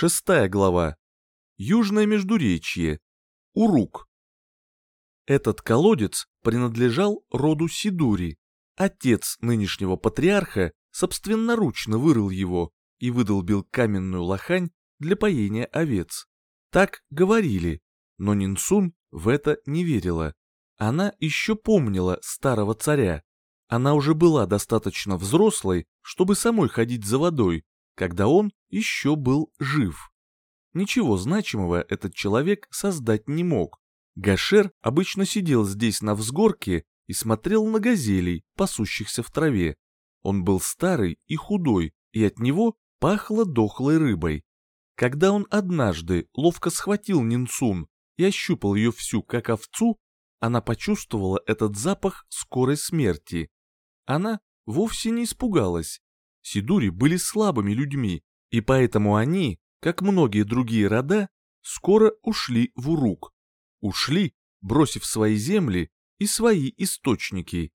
Шестая глава. Южное Междуречье. Урук. Этот колодец принадлежал роду Сидури. Отец нынешнего патриарха собственноручно вырыл его и выдолбил каменную лохань для поения овец. Так говорили, но Нинсун в это не верила. Она еще помнила старого царя. Она уже была достаточно взрослой, чтобы самой ходить за водой, когда он еще был жив. Ничего значимого этот человек создать не мог. Гашер обычно сидел здесь на взгорке и смотрел на газелей, пасущихся в траве. Он был старый и худой, и от него пахло дохлой рыбой. Когда он однажды ловко схватил Нинцун и ощупал ее всю как овцу, она почувствовала этот запах скорой смерти. Она вовсе не испугалась. Сидури были слабыми людьми, и поэтому они, как многие другие рода, скоро ушли в Урук. Ушли, бросив свои земли и свои источники.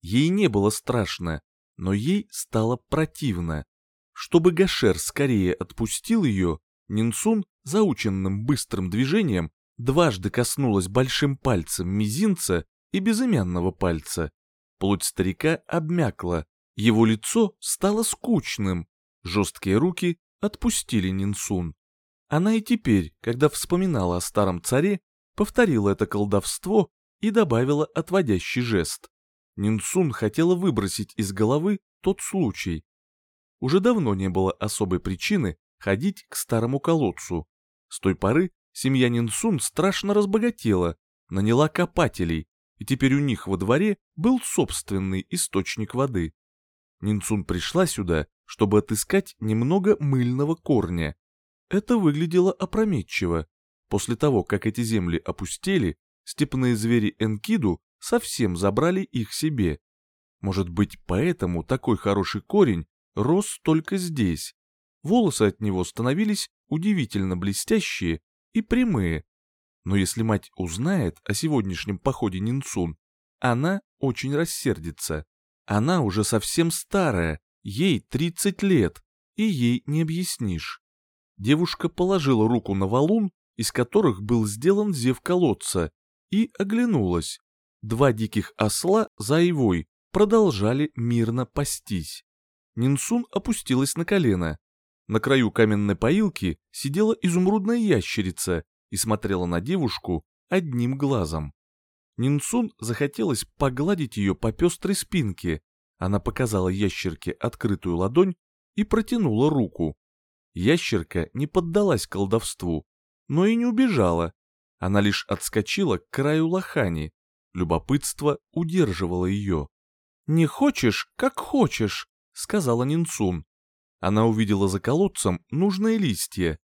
Ей не было страшно, но ей стало противно. Чтобы Гашер скорее отпустил ее, Нинсун заученным быстрым движением дважды коснулась большим пальцем мизинца и безымянного пальца. Плоть старика обмякла, его лицо стало скучным, жесткие руки отпустили Нинсун. Она и теперь, когда вспоминала о старом царе, повторила это колдовство и добавила отводящий жест. Нинсун хотела выбросить из головы тот случай, уже давно не было особой причины ходить к старому колодцу. С той поры семья Нинсун страшно разбогатела, наняла копателей, и теперь у них во дворе был собственный источник воды. Нинсун пришла сюда, чтобы отыскать немного мыльного корня. Это выглядело опрометчиво. После того, как эти земли опустели, степные звери Энкиду совсем забрали их себе. Может быть, поэтому такой хороший корень рос только здесь. Волосы от него становились удивительно блестящие и прямые. Но если мать узнает о сегодняшнем походе Нинцун, она очень рассердится. Она уже совсем старая, ей 30 лет, и ей не объяснишь. Девушка положила руку на валун, из которых был сделан зев колодца, и оглянулась. Два диких осла за Ивой продолжали мирно пастись. Нинсун опустилась на колено. На краю каменной поилки сидела изумрудная ящерица и смотрела на девушку одним глазом. Нинсун захотелось погладить ее по пестрой спинке. Она показала ящерке открытую ладонь и протянула руку. Ящерка не поддалась колдовству, но и не убежала. Она лишь отскочила к краю лохани. Любопытство удерживало ее. «Не хочешь, как хочешь», сказала Нинцун. Она увидела за колодцем нужные листья.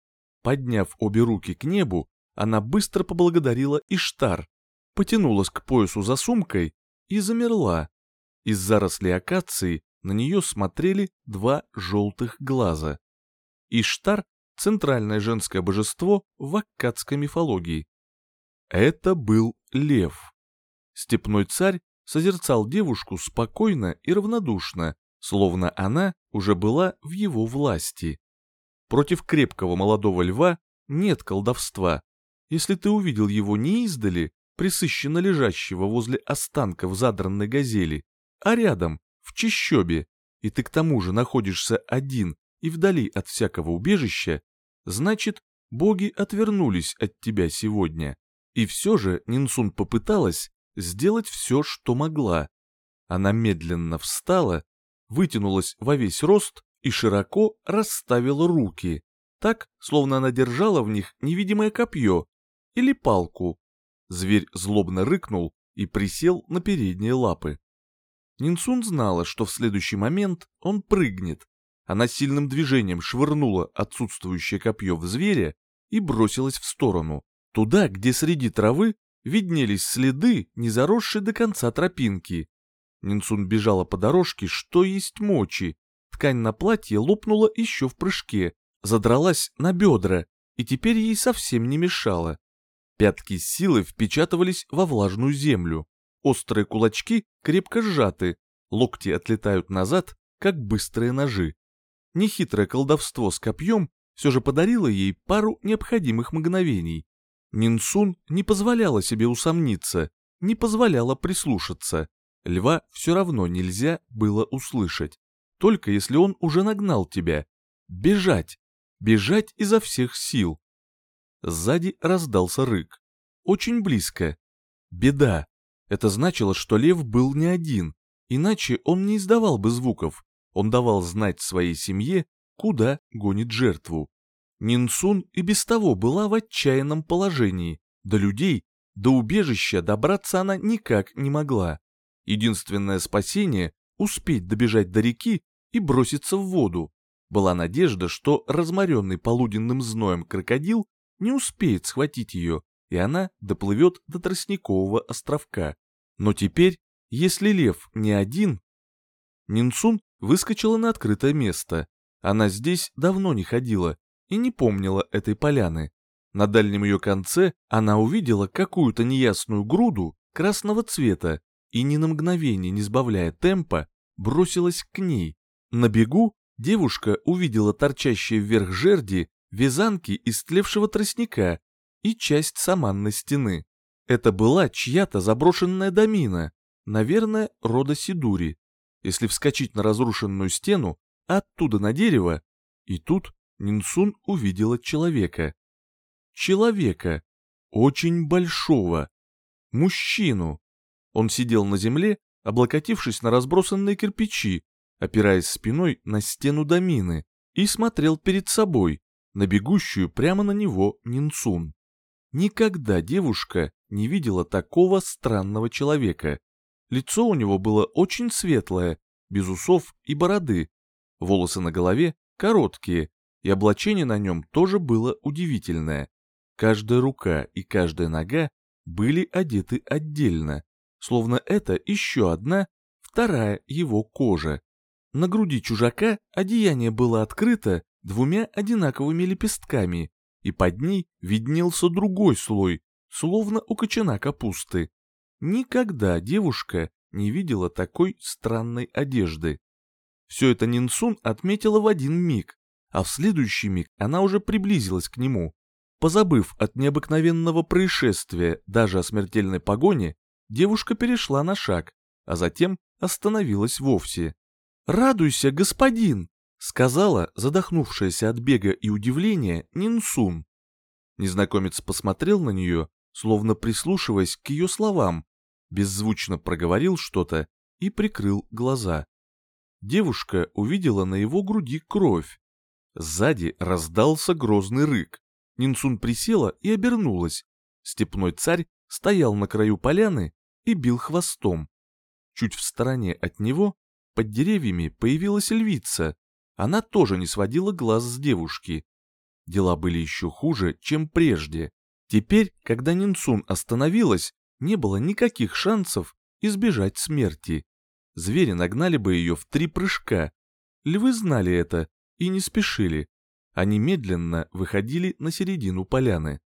Подняв обе руки к небу, она быстро поблагодарила Иштар, потянулась к поясу за сумкой и замерла. Из зарослей акации на нее смотрели два желтых глаза. Иштар — центральное женское божество в аккадской мифологии. Это был лев. Степной царь созерцал девушку спокойно и равнодушно, словно она уже была в его власти. Против крепкого молодого льва нет колдовства. Если ты увидел его не издали, присыщенно лежащего возле останков задранной газели, а рядом, в чищобе, и ты к тому же находишься один и вдали от всякого убежища, значит, боги отвернулись от тебя сегодня. И все же Нинсун попыталась сделать все, что могла. Она медленно встала вытянулась во весь рост и широко расставила руки, так, словно она держала в них невидимое копье или палку. Зверь злобно рыкнул и присел на передние лапы. Нинсун знала, что в следующий момент он прыгнет. Она сильным движением швырнула отсутствующее копье в зверя и бросилась в сторону, туда, где среди травы виднелись следы, не заросшие до конца тропинки. Нинсун бежала по дорожке, что есть мочи. Ткань на платье лопнула еще в прыжке, задралась на бедра, и теперь ей совсем не мешала. Пятки силы впечатывались во влажную землю. Острые кулачки крепко сжаты, локти отлетают назад, как быстрые ножи. Нехитрое колдовство с копьем все же подарила ей пару необходимых мгновений. Нинсун не позволяла себе усомниться, не позволяла прислушаться. Льва все равно нельзя было услышать. Только если он уже нагнал тебя. Бежать. Бежать изо всех сил. Сзади раздался рык. Очень близко. Беда. Это значило, что лев был не один, иначе он не издавал бы звуков. Он давал знать своей семье, куда гонит жертву. Нинсун и без того была в отчаянном положении. До людей, до убежища добраться она никак не могла. Единственное спасение — успеть добежать до реки и броситься в воду. Была надежда, что разморенный полуденным зноем крокодил не успеет схватить ее, и она доплывет до Тростникового островка. Но теперь, если лев не один... Нинсун выскочила на открытое место. Она здесь давно не ходила и не помнила этой поляны. На дальнем ее конце она увидела какую-то неясную груду красного цвета и ни на мгновение не сбавляя темпа, бросилась к ней. На бегу девушка увидела торчащие вверх жерди вязанки из тлевшего тростника и часть саманной стены. Это была чья-то заброшенная домина, наверное, рода Сидури. Если вскочить на разрушенную стену, оттуда на дерево, и тут Нинсун увидела человека. Человека, очень большого, мужчину. Он сидел на земле, облокотившись на разбросанные кирпичи, опираясь спиной на стену домины, и смотрел перед собой, на бегущую прямо на него Нинцун. Никогда девушка не видела такого странного человека. Лицо у него было очень светлое, без усов и бороды. Волосы на голове короткие, и облачение на нем тоже было удивительное. Каждая рука и каждая нога были одеты отдельно, словно это еще одна, вторая его кожа. На груди чужака одеяние было открыто двумя одинаковыми лепестками, и под ней виднелся другой слой, словно у кочана капусты. Никогда девушка не видела такой странной одежды. Все это Нинсун отметила в один миг, а в следующий миг она уже приблизилась к нему. Позабыв от необыкновенного происшествия даже о смертельной погоне, девушка перешла на шаг, а затем остановилась вовсе. «Радуйся, господин!» Сказала задохнувшаяся от бега и удивления Нинсун. Незнакомец посмотрел на нее, словно прислушиваясь к ее словам, беззвучно проговорил что-то и прикрыл глаза. Девушка увидела на его груди кровь. Сзади раздался грозный рык. Нинсун присела и обернулась. Степной царь стоял на краю поляны и бил хвостом. Чуть в стороне от него, под деревьями, появилась львица, она тоже не сводила глаз с девушки. Дела были еще хуже, чем прежде. Теперь, когда Нинсун остановилась, не было никаких шансов избежать смерти. Звери нагнали бы ее в три прыжка. Львы знали это и не спешили. Они медленно выходили на середину поляны.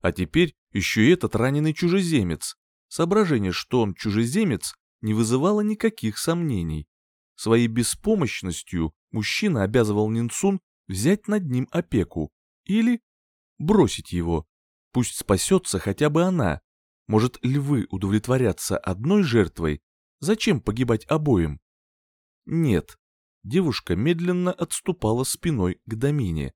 А теперь еще и этот раненый чужеземец. Соображение, что он чужеземец, не вызывало никаких сомнений. Своей беспомощностью мужчина обязывал Нинсун взять над ним опеку или бросить его. Пусть спасется хотя бы она. Может, львы удовлетворятся одной жертвой? Зачем погибать обоим? Нет. Девушка медленно отступала спиной к домине.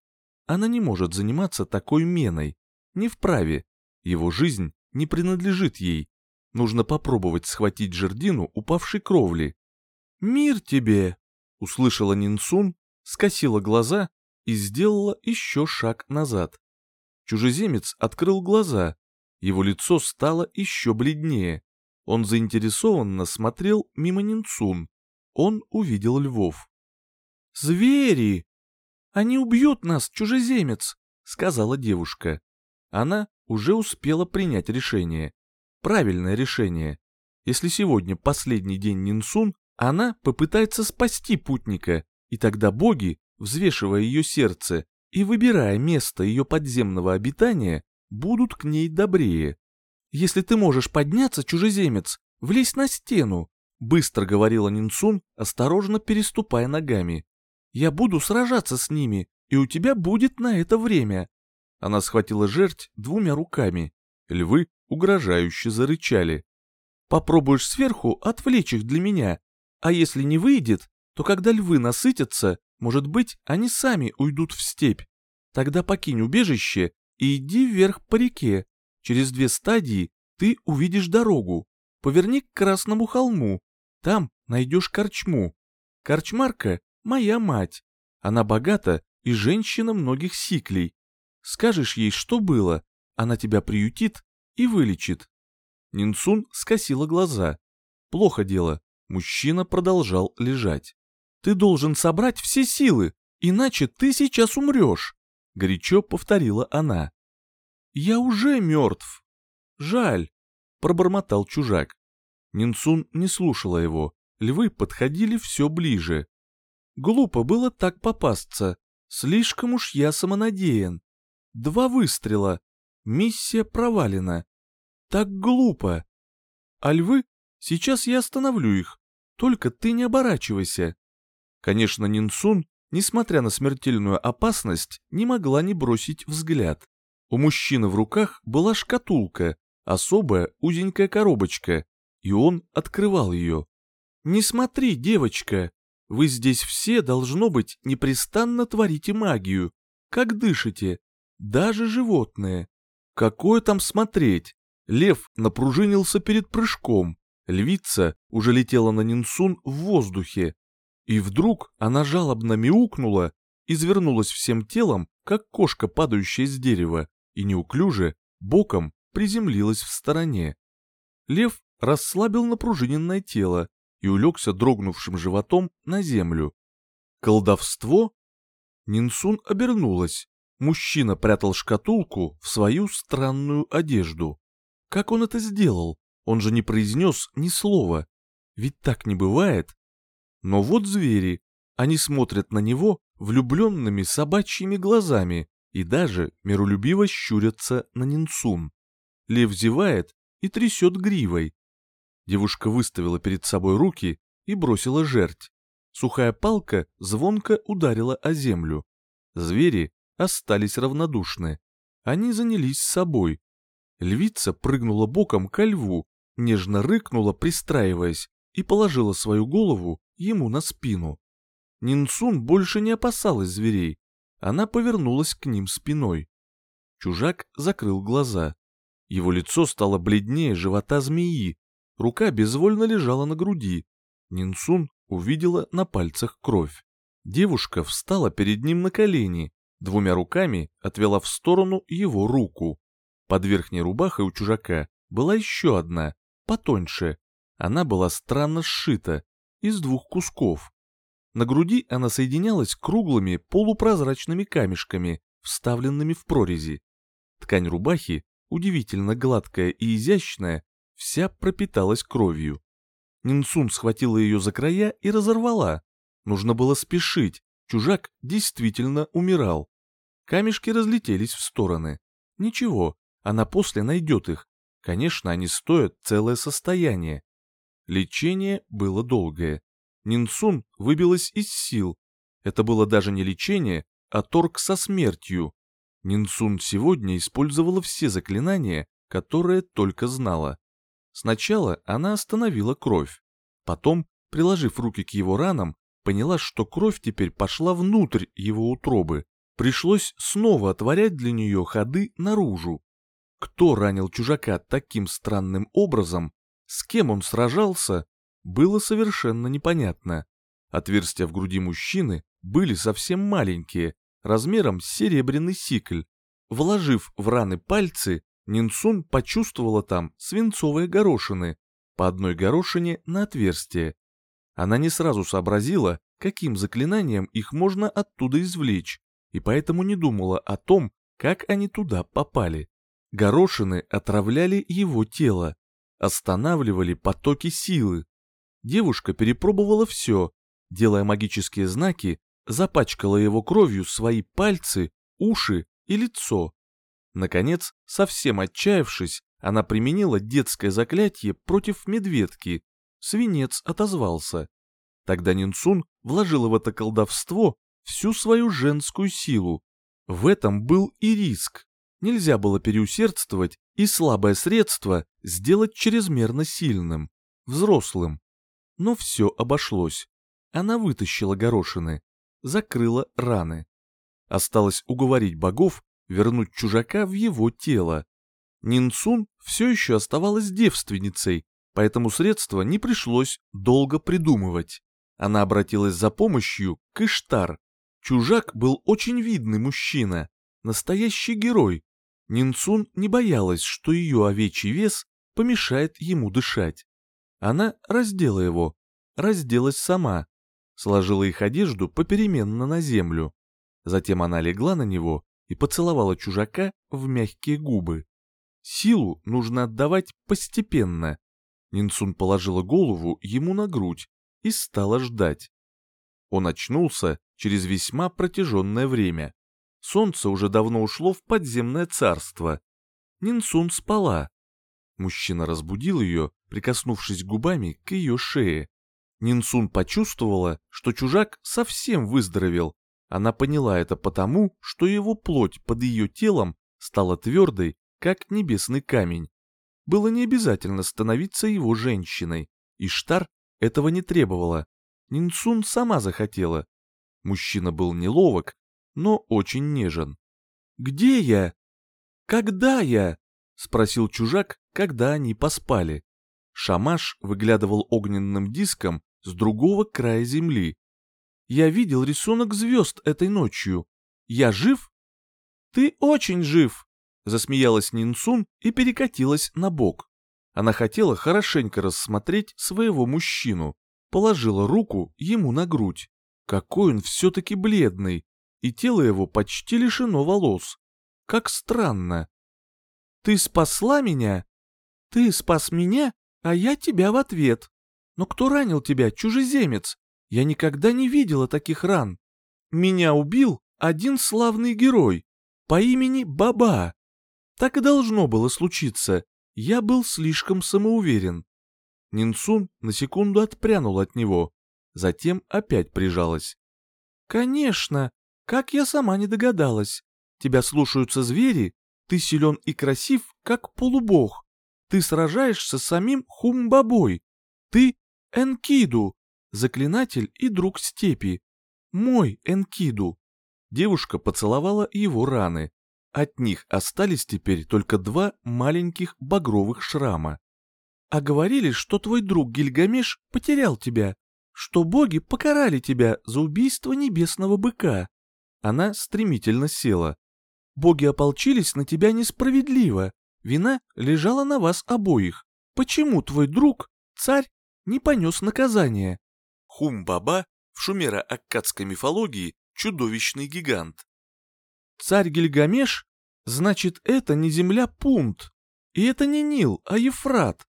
Она не может заниматься такой меной. Не вправе. Его жизнь не принадлежит ей. Нужно попробовать схватить жердину упавшей кровли. «Мир тебе!» Услышала Нинсун, скосила глаза и сделала еще шаг назад. Чужеземец открыл глаза, его лицо стало еще бледнее. Он заинтересованно смотрел мимо Нинсун. Он увидел львов. «Звери! Они убьют нас, чужеземец!» — сказала девушка. Она уже успела принять решение. Правильное решение. Если сегодня последний день Нинсун, она попытается спасти путника, и тогда боги, взвешивая ее сердце и выбирая место ее подземного обитания, будут к ней добрее. «Если ты можешь подняться, чужеземец, влезь на стену», быстро говорила Нинсун, осторожно переступая ногами. «Я буду сражаться с ними, и у тебя будет на это время». Она схватила жерть двумя руками. Львы угрожающе зарычали. «Попробуешь сверху отвлечь их для меня, а если не выйдет, то когда львы насытятся, может быть, они сами уйдут в степь. Тогда покинь убежище и иди вверх по реке. Через две стадии ты увидишь дорогу. Поверни к Красному холму. Там найдешь корчму. Корчмарка — моя мать. Она богата и женщина многих сиклей. Скажешь ей, что было, она тебя приютит и вылечит. Нинсун скосила глаза. Плохо дело, мужчина продолжал лежать. Ты должен собрать все силы, иначе ты сейчас умрешь, горячо повторила она. Я уже мертв. Жаль, пробормотал чужак. Нинсун не слушала его, львы подходили все ближе. Глупо было так попасться, слишком уж я самонадеян. Два выстрела, миссия провалена. Так глупо. А львы, сейчас я остановлю их, только ты не оборачивайся. Конечно, Нинсун, несмотря на смертельную опасность, не могла не бросить взгляд. У мужчины в руках была шкатулка, особая узенькая коробочка, и он открывал ее. «Не смотри, девочка, вы здесь все, должно быть, непрестанно творите магию. Как дышите? Даже животные. Какое там смотреть? Лев напружинился перед прыжком. Львица уже летела на Нинсун в воздухе. И вдруг она жалобно мяукнула, извернулась всем телом, как кошка, падающая с дерева, и неуклюже, боком, приземлилась в стороне. Лев расслабил напружиненное тело и улегся дрогнувшим животом на землю. Колдовство? Нинсун обернулась. Мужчина прятал шкатулку в свою странную одежду. Как он это сделал? Он же не произнес ни слова. Ведь так не бывает. Но вот звери. Они смотрят на него влюбленными собачьими глазами и даже миролюбиво щурятся на Нинсун. Лев зевает и трясет гривой. Девушка выставила перед собой руки и бросила жерть. Сухая палка звонко ударила о землю. Звери остались равнодушны. Они занялись собой. Львица прыгнула боком ко льву, нежно рыкнула, пристраиваясь, и положила свою голову ему на спину. Нинсун больше не опасалась зверей. Она повернулась к ним спиной. Чужак закрыл глаза. Его лицо стало бледнее живота змеи, рука безвольно лежала на груди. Нинсун увидела на пальцах кровь. Девушка встала перед ним на колени, двумя руками отвела в сторону его руку. Под верхней рубахой у чужака была еще одна, потоньше. Она была странно сшита, из двух кусков. На груди она соединялась круглыми полупрозрачными камешками, вставленными в прорези. Ткань рубахи удивительно гладкая и изящная, вся пропиталась кровью. Нинсун схватила ее за края и разорвала. Нужно было спешить, чужак действительно умирал. Камешки разлетелись в стороны. Ничего, она после найдет их. Конечно, они стоят целое состояние. Лечение было долгое. Нинсун выбилась из сил. Это было даже не лечение, а торг со смертью. Нинсун сегодня использовала все заклинания, которые только знала. Сначала она остановила кровь. Потом, приложив руки к его ранам, поняла, что кровь теперь пошла внутрь его утробы. Пришлось снова отворять для нее ходы наружу. Кто ранил чужака таким странным образом, с кем он сражался, было совершенно непонятно. Отверстия в груди мужчины были совсем маленькие, размером с серебряный сикль. Вложив в раны пальцы, Нинсун почувствовала там свинцовые горошины, по одной горошине на отверстие. Она не сразу сообразила, каким заклинанием их можно оттуда извлечь, и поэтому не думала о том, как они туда попали. Горошины отравляли его тело, останавливали потоки силы. Девушка перепробовала все, делая магические знаки запачкала его кровью свои пальцы, уши и лицо. Наконец, совсем отчаявшись, она применила детское заклятие против медведки. Свинец отозвался. Тогда Нинсун вложила в это колдовство всю свою женскую силу. В этом был и риск. Нельзя было переусердствовать и слабое средство сделать чрезмерно сильным, взрослым. Но все обошлось. Она вытащила горошины, закрыла раны. Осталось уговорить богов вернуть чужака в его тело. Нинцун все еще оставалась девственницей, поэтому средства не пришлось долго придумывать. Она обратилась за помощью к Иштар. Чужак был очень видный мужчина, настоящий герой. Нинцун не боялась, что ее овечий вес помешает ему дышать. Она раздела его, разделась сама, сложила их одежду попеременно на землю. Затем она легла на него и поцеловала чужака в мягкие губы. Силу нужно отдавать постепенно. Нинсун положила голову ему на грудь и стала ждать. Он очнулся через весьма протяженное время. Солнце уже давно ушло в подземное царство. Нинсун спала. Мужчина разбудил ее, прикоснувшись губами к ее шее. Нинсун почувствовала, что чужак совсем выздоровел. Она поняла это потому, что его плоть под ее телом стала твердой, как небесный камень. Было не обязательно становиться его женщиной. и Штар этого не требовала. Нинсун сама захотела. Мужчина был неловок, но очень нежен. «Где я? Когда я?» — спросил чужак, когда они поспали. Шамаш выглядывал огненным диском с другого края земли. «Я видел рисунок звезд этой ночью. Я жив?» «Ты очень жив!» — засмеялась Нинсун и перекатилась на бок. Она хотела хорошенько рассмотреть своего мужчину, положила руку ему на грудь. Какой он все-таки бледный, и тело его почти лишено волос. Как странно. «Ты спасла меня?» «Ты спас меня, а я тебя в ответ. Но кто ранил тебя, чужеземец? Я никогда не видела таких ран. Меня убил один славный герой по имени Баба. Так и должно было случиться. Я был слишком самоуверен. Нинсун на секунду отпрянул от него, затем опять прижалась. «Конечно, как я сама не догадалась. Тебя слушаются звери, ты силен и красив, как полубог. Ты сражаешься с самим Хумбабой. Ты Энкиду, заклинатель и друг степи. Мой Энкиду. Девушка поцеловала его раны. От них остались теперь только два маленьких багровых шрама. А говорили, что твой друг Гильгамеш потерял тебя, что боги покарали тебя за убийство небесного быка. Она стремительно села. Боги ополчились на тебя несправедливо. Вина лежала на вас обоих. Почему твой друг, царь, не понес наказание? Хум-баба в шумеро-аккадской мифологии чудовищный гигант. Царь Гильгамеш? Значит, это не земля Пунт. И это не Нил, а Ефрат.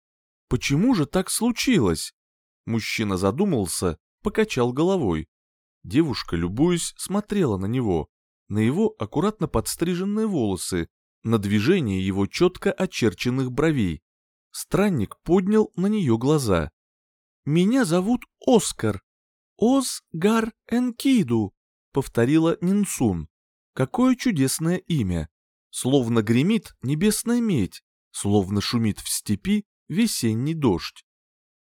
Почему же так случилось? Мужчина задумался, покачал головой. Девушка, любуясь, смотрела на него, на его аккуратно подстриженные волосы, на движение его четко очерченных бровей. Странник поднял на нее глаза. «Меня зовут Оскар. Осгар Энкиду», — повторила Нинсун. «Какое чудесное имя! Словно гремит небесная медь, словно шумит в степи весенний дождь».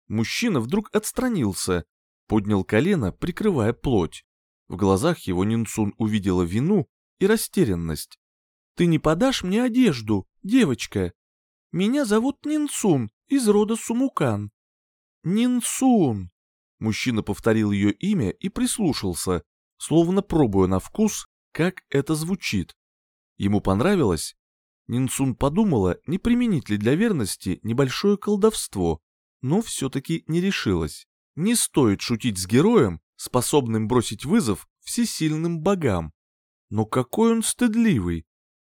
Мужчина вдруг отстранился, поднял колено, прикрывая плоть. В глазах его Нинсун увидела вину и растерянность. Ты не подашь мне одежду, девочка? Меня зовут Нинсун из рода Сумукан. Нинсун. Мужчина повторил ее имя и прислушался, словно пробуя на вкус, как это звучит. Ему понравилось? Нинсун подумала, не применить ли для верности небольшое колдовство, но все-таки не решилась. Не стоит шутить с героем, способным бросить вызов всесильным богам. Но какой он стыдливый,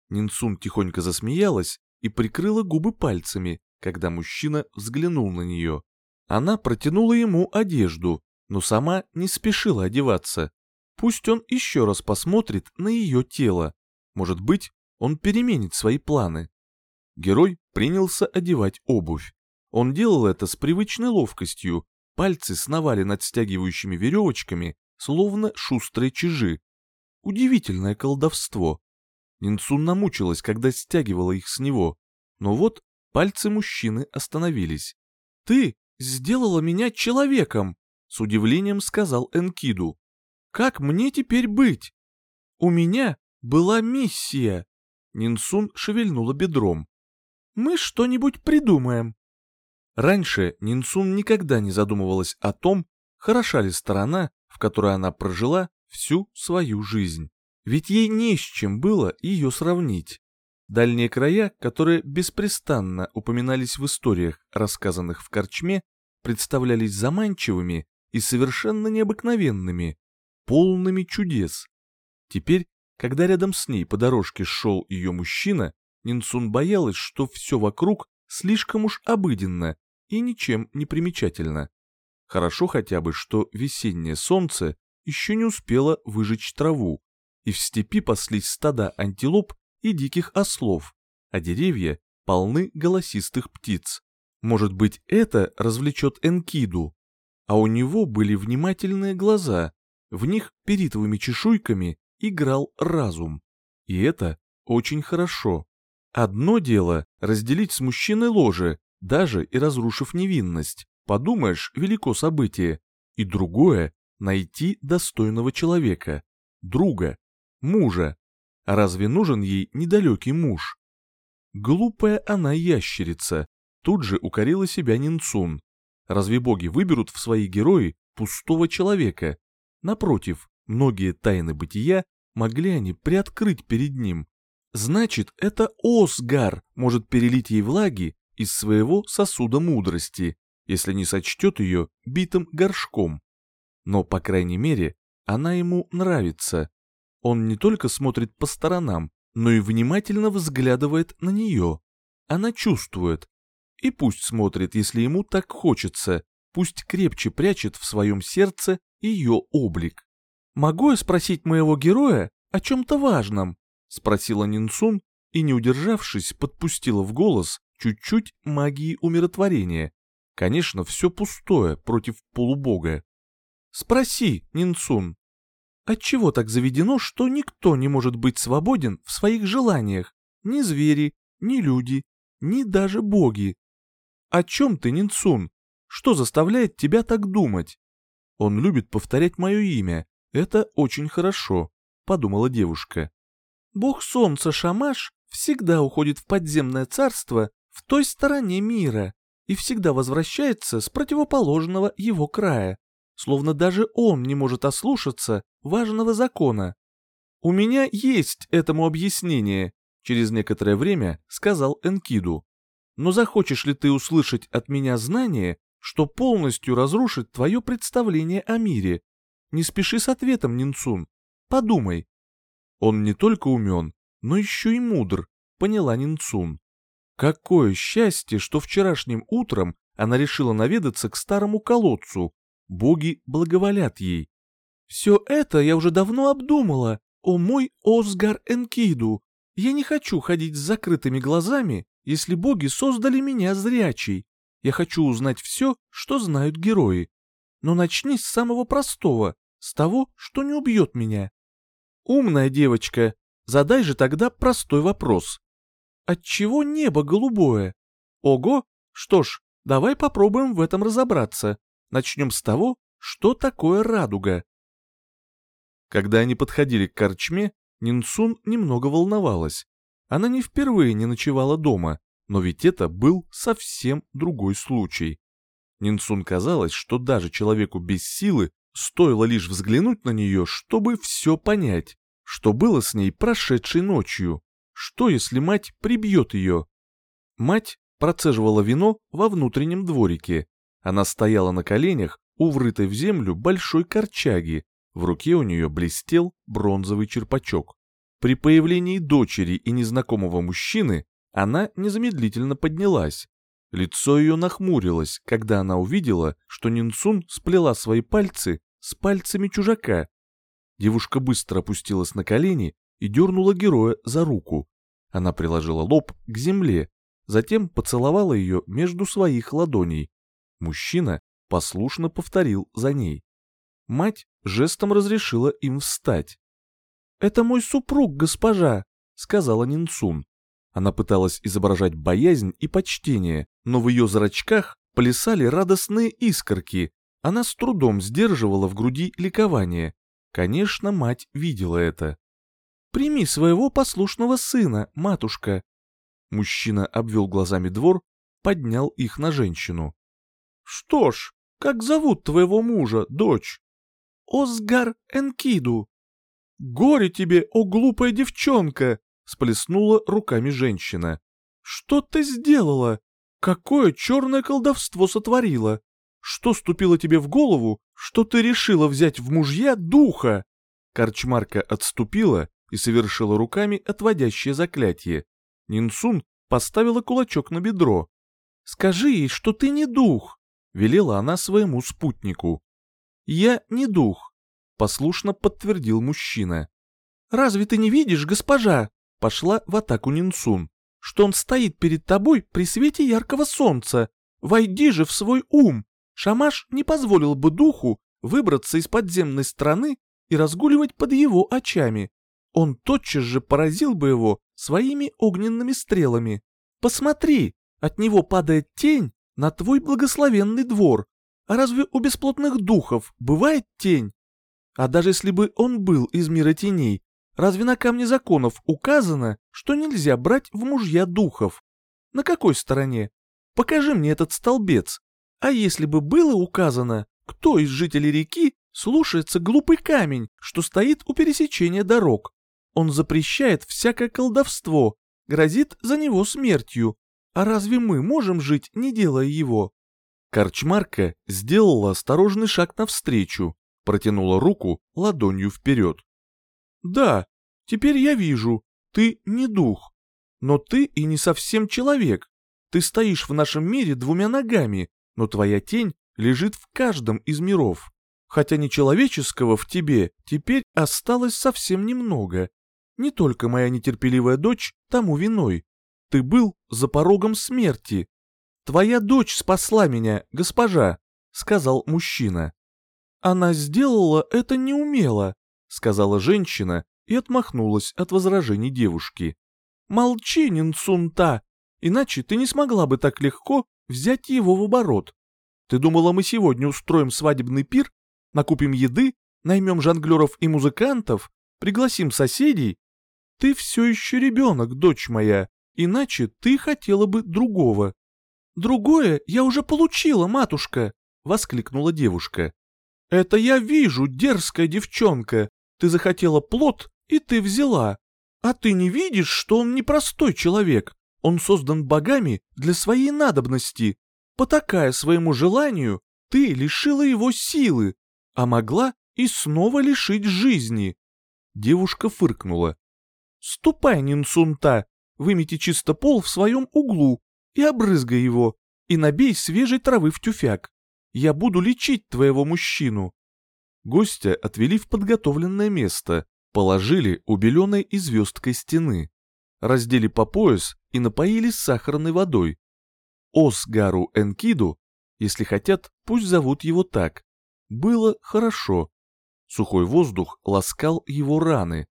Нинсун тихонько засмеялась и прикрыла губы пальцами, когда мужчина взглянул на нее. Она протянула ему одежду, но сама не спешила одеваться. Пусть он еще раз посмотрит на ее тело. Может быть, он переменит свои планы. Герой принялся одевать обувь. Он делал это с привычной ловкостью, пальцы сновали над стягивающими веревочками, словно шустрые чижи. удивительное колдовство. Нинсун намучилась, когда стягивала их с него, но вот пальцы мужчины остановились. «Ты сделала меня человеком!» — с удивлением сказал Энкиду. «Как мне теперь быть? У меня была миссия!» Нинсун шевельнула бедром. «Мы что-нибудь придумаем!» Раньше Нинсун никогда не задумывалась о том, хороша ли сторона, в которой она прожила всю свою жизнь. Ведь ей не с чем было ее сравнить. Дальние края, которые беспрестанно упоминались в историях, рассказанных в Корчме, представлялись заманчивыми и совершенно необыкновенными, полными чудес. Теперь, когда рядом с ней по дорожке шел ее мужчина, Нинсун боялась, что все вокруг слишком уж обыденно и ничем не примечательно. Хорошо хотя бы, что весеннее солнце еще не успело выжечь траву, и в степи паслись стада антилоп и диких ослов, а деревья полны голосистых птиц. Может быть, это развлечет Энкиду. А у него были внимательные глаза, в них перитовыми чешуйками играл разум. И это очень хорошо. Одно дело разделить с мужчиной ложе, даже и разрушив невинность. Подумаешь, велико событие. И другое — найти достойного человека, друга, мужа. А разве нужен ей недалекий муж? Глупая она ящерица, тут же укорила себя Нинцун. Разве боги выберут в свои герои пустого человека? Напротив, многие тайны бытия могли они приоткрыть перед ним. Значит, это Осгар может перелить ей влаги из своего сосуда мудрости, если не сочтет ее битым горшком. Но, по крайней мере, она ему нравится. Он не только смотрит по сторонам, но и внимательно взглядывает на нее. Она чувствует. И пусть смотрит, если ему так хочется, пусть крепче прячет в своем сердце ее облик. «Могу я спросить моего героя о чем-то важном?» — спросила Нинсун и, не удержавшись, подпустила в голос чуть-чуть магии умиротворения. Конечно, все пустое против полубога. «Спроси, Нинсун». Отчего так заведено, что никто не может быть свободен в своих желаниях? Ни звери, ни люди, ни даже боги. О чем ты, Нинцун? Что заставляет тебя так думать? Он любит повторять мое имя. Это очень хорошо, подумала девушка. Бог солнца Шамаш всегда уходит в подземное царство в той стороне мира и всегда возвращается с противоположного его края словно даже он не может ослушаться важного закона. «У меня есть этому объяснение», — через некоторое время сказал Энкиду. «Но захочешь ли ты услышать от меня знание, что полностью разрушит твое представление о мире? Не спеши с ответом, Нинцун. Подумай». Он не только умен, но еще и мудр, поняла Нинцун. Какое счастье, что вчерашним утром она решила наведаться к старому колодцу, боги благоволят ей. Все это я уже давно обдумала, о мой Осгар Энкиду. Я не хочу ходить с закрытыми глазами, если боги создали меня зрячей. Я хочу узнать все, что знают герои. Но начни с самого простого, с того, что не убьет меня. Умная девочка, задай же тогда простой вопрос. Отчего небо голубое? Ого, что ж, давай попробуем в этом разобраться. Начнем с того, что такое радуга. Когда они подходили к корчме, Нинсун немного волновалась. Она не впервые не ночевала дома, но ведь это был совсем другой случай. Нинсун казалось, что даже человеку без силы стоило лишь взглянуть на нее, чтобы все понять, что было с ней прошедшей ночью, что если мать прибьет ее. Мать процеживала вино во внутреннем дворике, она стояла на коленях у врытой в землю большой корчаги, в руке у нее блестел бронзовый черпачок. При появлении дочери и незнакомого мужчины она незамедлительно поднялась. Лицо ее нахмурилось, когда она увидела, что Нинсун сплела свои пальцы с пальцами чужака. Девушка быстро опустилась на колени и дернула героя за руку. Она приложила лоб к земле, затем поцеловала ее между своих ладоней. Мужчина послушно повторил за ней. Мать жестом разрешила им встать. «Это мой супруг, госпожа», — сказала Нинцун. Она пыталась изображать боязнь и почтение, но в ее зрачках плясали радостные искорки. Она с трудом сдерживала в груди ликование. Конечно, мать видела это. «Прими своего послушного сына, матушка». Мужчина обвел глазами двор, поднял их на женщину. «Что ж, как зовут твоего мужа, дочь?» «Осгар Энкиду». «Горе тебе, о глупая девчонка!» — сплеснула руками женщина. «Что ты сделала? Какое черное колдовство сотворила? Что ступило тебе в голову, что ты решила взять в мужья духа?» Корчмарка отступила и совершила руками отводящее заклятие. Нинсун поставила кулачок на бедро. «Скажи ей, что ты не дух!» — велела она своему спутнику. «Я не дух», — послушно подтвердил мужчина. «Разве ты не видишь, госпожа?» — пошла в атаку Нинсун. «Что он стоит перед тобой при свете яркого солнца. Войди же в свой ум. Шамаш не позволил бы духу выбраться из подземной страны и разгуливать под его очами. Он тотчас же поразил бы его своими огненными стрелами. Посмотри, от него падает тень на твой благословенный двор, а разве у бесплотных духов бывает тень? А даже если бы он был из мира теней, разве на камне законов указано, что нельзя брать в мужья духов? На какой стороне? Покажи мне этот столбец. А если бы было указано, кто из жителей реки слушается глупый камень, что стоит у пересечения дорог? Он запрещает всякое колдовство, грозит за него смертью. А разве мы можем жить, не делая его? Корчмарка сделала осторожный шаг навстречу, протянула руку ладонью вперед. «Да, теперь я вижу, ты не дух, но ты и не совсем человек. Ты стоишь в нашем мире двумя ногами, но твоя тень лежит в каждом из миров. Хотя нечеловеческого в тебе теперь осталось совсем немного. Не только моя нетерпеливая дочь тому виной. Ты был за порогом смерти, «Твоя дочь спасла меня, госпожа», — сказал мужчина. «Она сделала это неумело», — сказала женщина и отмахнулась от возражений девушки. «Молчи, Нинцунта, иначе ты не смогла бы так легко взять его в оборот. Ты думала, мы сегодня устроим свадебный пир, накупим еды, наймем жонглеров и музыкантов, пригласим соседей? Ты все еще ребенок, дочь моя, иначе ты хотела бы другого. «Другое я уже получила, матушка!» — воскликнула девушка. «Это я вижу, дерзкая девчонка! Ты захотела плод, и ты взяла. А ты не видишь, что он непростой человек? Он создан богами для своей надобности. Потакая своему желанию, ты лишила его силы, а могла и снова лишить жизни». Девушка фыркнула. «Ступай, Нинсунта, вымети чисто пол в своем углу и обрызгай его, и набей свежей травы в тюфяк. Я буду лечить твоего мужчину». Гостя отвели в подготовленное место, положили у беленой и звездкой стены, раздели по пояс и напоили сахарной водой. Осгару Энкиду, если хотят, пусть зовут его так, было хорошо. Сухой воздух ласкал его раны.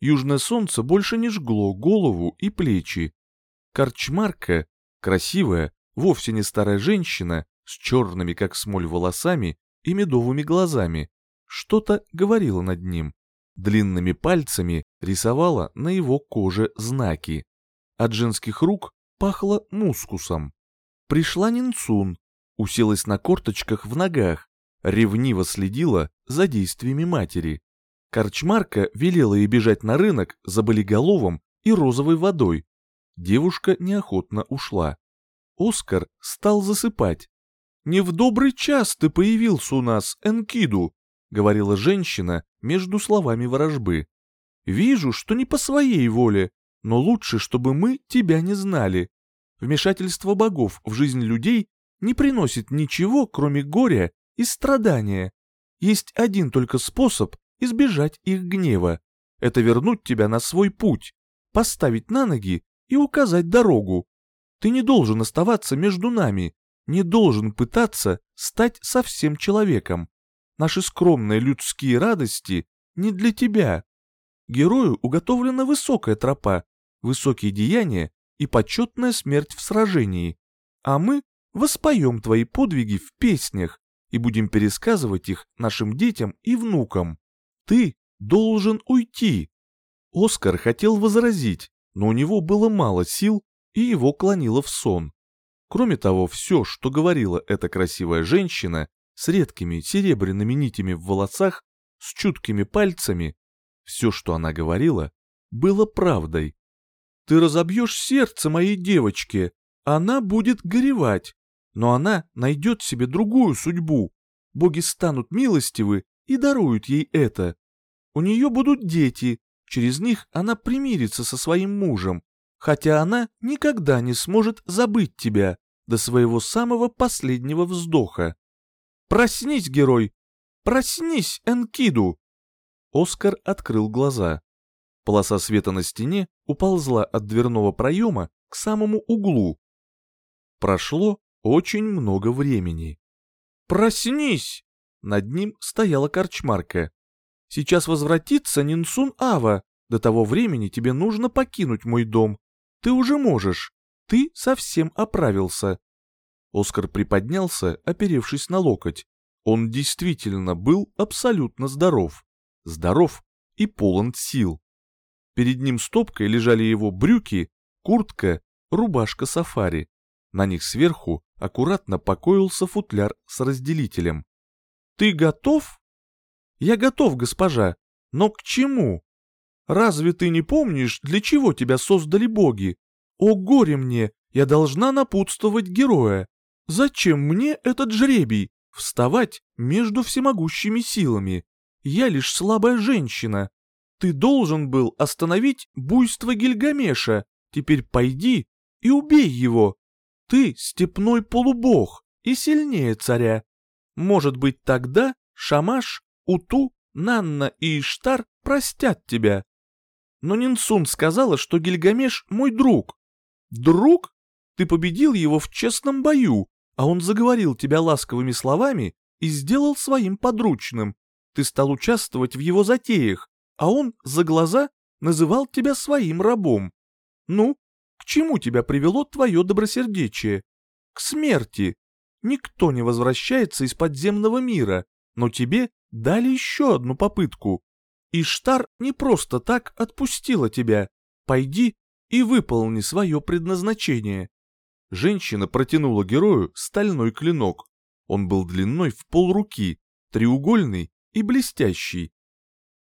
Южное солнце больше не жгло голову и плечи. Корчмарка Красивая, вовсе не старая женщина, с черными, как смоль, волосами и медовыми глазами, что-то говорила над ним. Длинными пальцами рисовала на его коже знаки. От женских рук пахло мускусом. Пришла Нинцун, уселась на корточках в ногах, ревниво следила за действиями матери. Корчмарка велела ей бежать на рынок за болиголовом и розовой водой, Девушка неохотно ушла. Оскар стал засыпать. «Не в добрый час ты появился у нас, Энкиду», — говорила женщина между словами ворожбы. «Вижу, что не по своей воле, но лучше, чтобы мы тебя не знали. Вмешательство богов в жизнь людей не приносит ничего, кроме горя и страдания. Есть один только способ избежать их гнева. Это вернуть тебя на свой путь, поставить на ноги и указать дорогу. Ты не должен оставаться между нами, не должен пытаться стать совсем человеком. Наши скромные людские радости не для тебя. герою уготовлена высокая тропа, высокие деяния и почетная смерть в сражении. А мы воспоем твои подвиги в песнях и будем пересказывать их нашим детям и внукам. Ты должен уйти. Оскар хотел возразить, но у него было мало сил, и его клонило в сон. Кроме того, все, что говорила эта красивая женщина, с редкими серебряными нитями в волосах, с чуткими пальцами, все, что она говорила, было правдой. «Ты разобьешь сердце моей девочке, она будет горевать, но она найдет себе другую судьбу. Боги станут милостивы и даруют ей это. У нее будут дети, через них она примирится со своим мужем, хотя она никогда не сможет забыть тебя до своего самого последнего вздоха. Проснись, герой! Проснись, Энкиду! Оскар открыл глаза. Полоса света на стене уползла от дверного проема к самому углу. Прошло очень много времени. «Проснись!» Над ним стояла корчмарка. «Сейчас возвратится Нинсун Ава. До того времени тебе нужно покинуть мой дом. Ты уже можешь. Ты совсем оправился». Оскар приподнялся, оперевшись на локоть. Он действительно был абсолютно здоров. Здоров и полон сил. Перед ним стопкой лежали его брюки, куртка, рубашка сафари. На них сверху аккуратно покоился футляр с разделителем. «Ты готов?» «Я готов, госпожа. Но к чему? Разве ты не помнишь, для чего тебя создали боги? О горе мне, я должна напутствовать героя. Зачем мне этот жребий? Вставать между всемогущими силами. Я лишь слабая женщина. Ты должен был остановить буйство Гильгамеша. Теперь пойди и убей его. Ты степной полубог и сильнее царя. Может быть, тогда Шамаш, Уту, Нанна и Иштар простят тебя. Но Нинсун сказала, что Гильгамеш мой друг. Друг? Ты победил его в честном бою, а он заговорил тебя ласковыми словами и сделал своим подручным. Ты стал участвовать в его затеях, а он за глаза называл тебя своим рабом. Ну, к чему тебя привело твое добросердечие? К смерти. Никто не возвращается из подземного мира, но тебе дали еще одну попытку. Иштар не просто так отпустила тебя. Пойди и выполни свое предназначение. Женщина протянула герою стальной клинок. Он был длиной в полруки, треугольный и блестящий.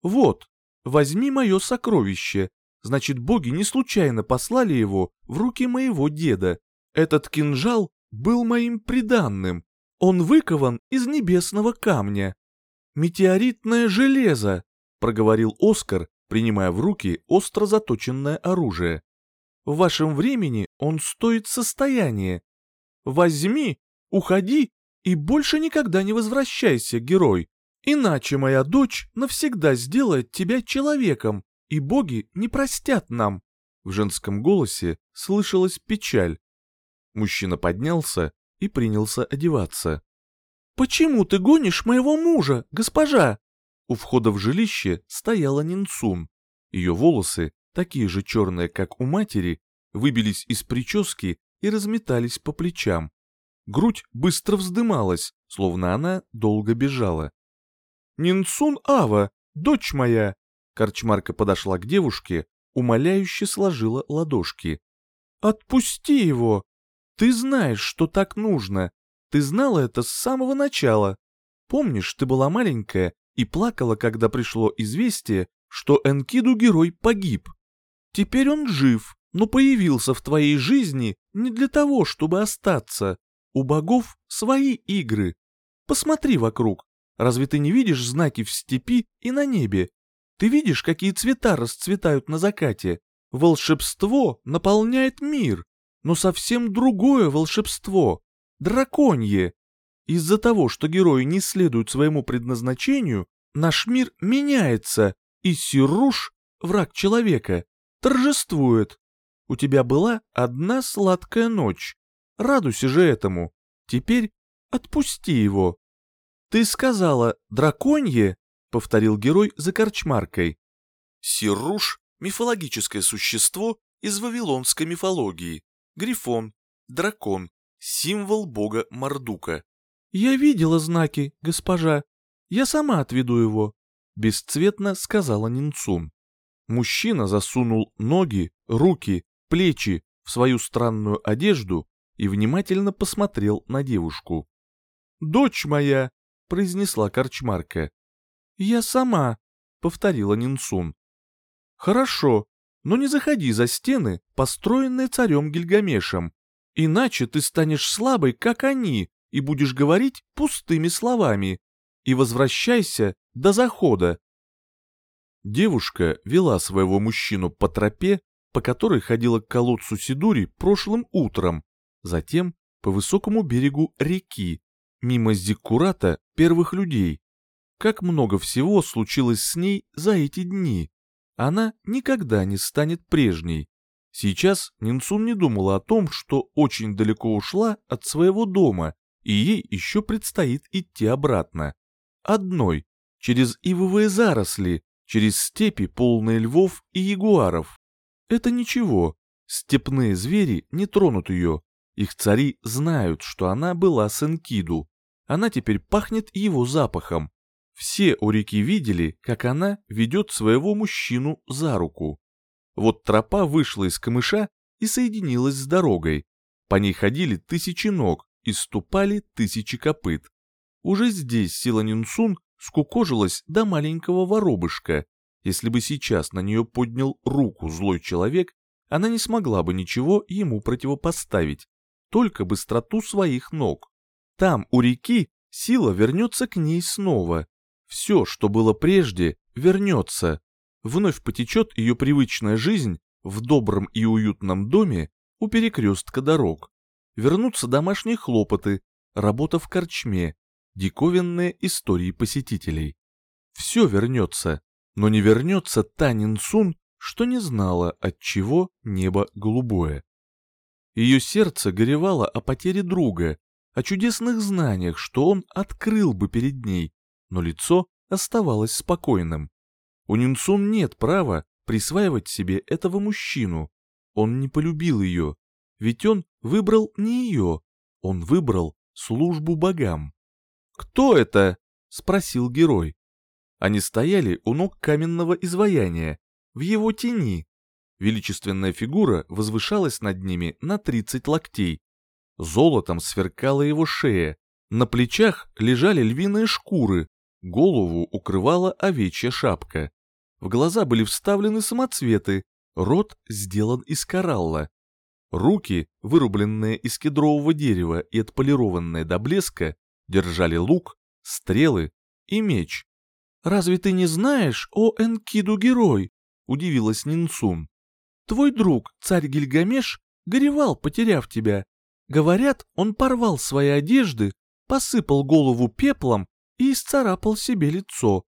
Вот, возьми мое сокровище, Значит, боги не случайно послали его в руки моего деда. Этот кинжал был моим приданным. Он выкован из небесного камня. «Метеоритное железо», — проговорил Оскар, принимая в руки остро заточенное оружие. «В вашем времени он стоит состояние. Возьми, уходи и больше никогда не возвращайся, герой, иначе моя дочь навсегда сделает тебя человеком, и боги не простят нам!» В женском голосе слышалась печаль. Мужчина поднялся и принялся одеваться. «Почему ты гонишь моего мужа, госпожа?» У входа в жилище стояла Нинцун. Ее волосы, такие же черные, как у матери, выбились из прически и разметались по плечам. Грудь быстро вздымалась, словно она долго бежала. «Нинцун Ава, дочь моя, Корчмарка подошла к девушке, умоляюще сложила ладошки. «Отпусти его! Ты знаешь, что так нужно. Ты знала это с самого начала. Помнишь, ты была маленькая и плакала, когда пришло известие, что Энкиду герой погиб. Теперь он жив, но появился в твоей жизни не для того, чтобы остаться. У богов свои игры. Посмотри вокруг. Разве ты не видишь знаки в степи и на небе? Ты видишь, какие цвета расцветают на закате? Волшебство наполняет мир, но совсем другое волшебство — драконье. Из-за того, что герои не следуют своему предназначению, наш мир меняется, и Сируш, враг человека, торжествует. У тебя была одна сладкая ночь. Радуйся же этому. Теперь отпусти его. Ты сказала «драконье», — повторил герой за корчмаркой. Сируш – мифологическое существо из вавилонской мифологии. Грифон, дракон, символ бога Мардука. «Я видела знаки, госпожа. Я сама отведу его», — бесцветно сказала Нинцун. Мужчина засунул ноги, руки, плечи в свою странную одежду и внимательно посмотрел на девушку. «Дочь моя!» — произнесла корчмарка. «Я сама», — повторила Нинсун. «Хорошо, но не заходи за стены, построенные царем Гильгамешем, иначе ты станешь слабой, как они, и будешь говорить пустыми словами. И возвращайся до захода». Девушка вела своего мужчину по тропе, по которой ходила к колодцу Сидури прошлым утром, затем по высокому берегу реки, мимо Зиккурата первых людей. Как много всего случилось с ней за эти дни. Она никогда не станет прежней. Сейчас Нинсун не думала о том, что очень далеко ушла от своего дома, и ей еще предстоит идти обратно. Одной, через ивовые заросли, через степи, полные львов и ягуаров. Это ничего, степные звери не тронут ее, их цари знают, что она была с Энкиду. Она теперь пахнет его запахом. Все у реки видели, как она ведет своего мужчину за руку. Вот тропа вышла из камыша и соединилась с дорогой. По ней ходили тысячи ног и ступали тысячи копыт. Уже здесь сила Нинсун скукожилась до маленького воробышка. Если бы сейчас на нее поднял руку злой человек, она не смогла бы ничего ему противопоставить только быстроту своих ног. Там, у реки, сила вернется к ней снова. Все, что было прежде, вернется. Вновь потечет ее привычная жизнь в добром и уютном доме у перекрестка дорог. Вернутся домашние хлопоты, работа в корчме, диковинные истории посетителей. Все вернется, но не вернется та Нинсун, что не знала, от чего небо голубое. Ее сердце горевало о потере друга, о чудесных знаниях, что он открыл бы перед ней, но лицо оставалось спокойным. У Нинсун нет права присваивать себе этого мужчину. Он не полюбил ее, ведь он выбрал не ее, он выбрал службу богам. «Кто это?» — спросил герой. Они стояли у ног каменного изваяния, в его тени, Величественная фигура возвышалась над ними на 30 локтей. Золотом сверкала его шея, на плечах лежали львиные шкуры, голову укрывала овечья шапка. В глаза были вставлены самоцветы, рот сделан из коралла. Руки, вырубленные из кедрового дерева и отполированные до блеска, держали лук, стрелы и меч. «Разве ты не знаешь, о Энкиду-герой?» — удивилась Нинсун. Твой друг, царь Гильгамеш, горевал, потеряв тебя. Говорят, он порвал свои одежды, посыпал голову пеплом и исцарапал себе лицо.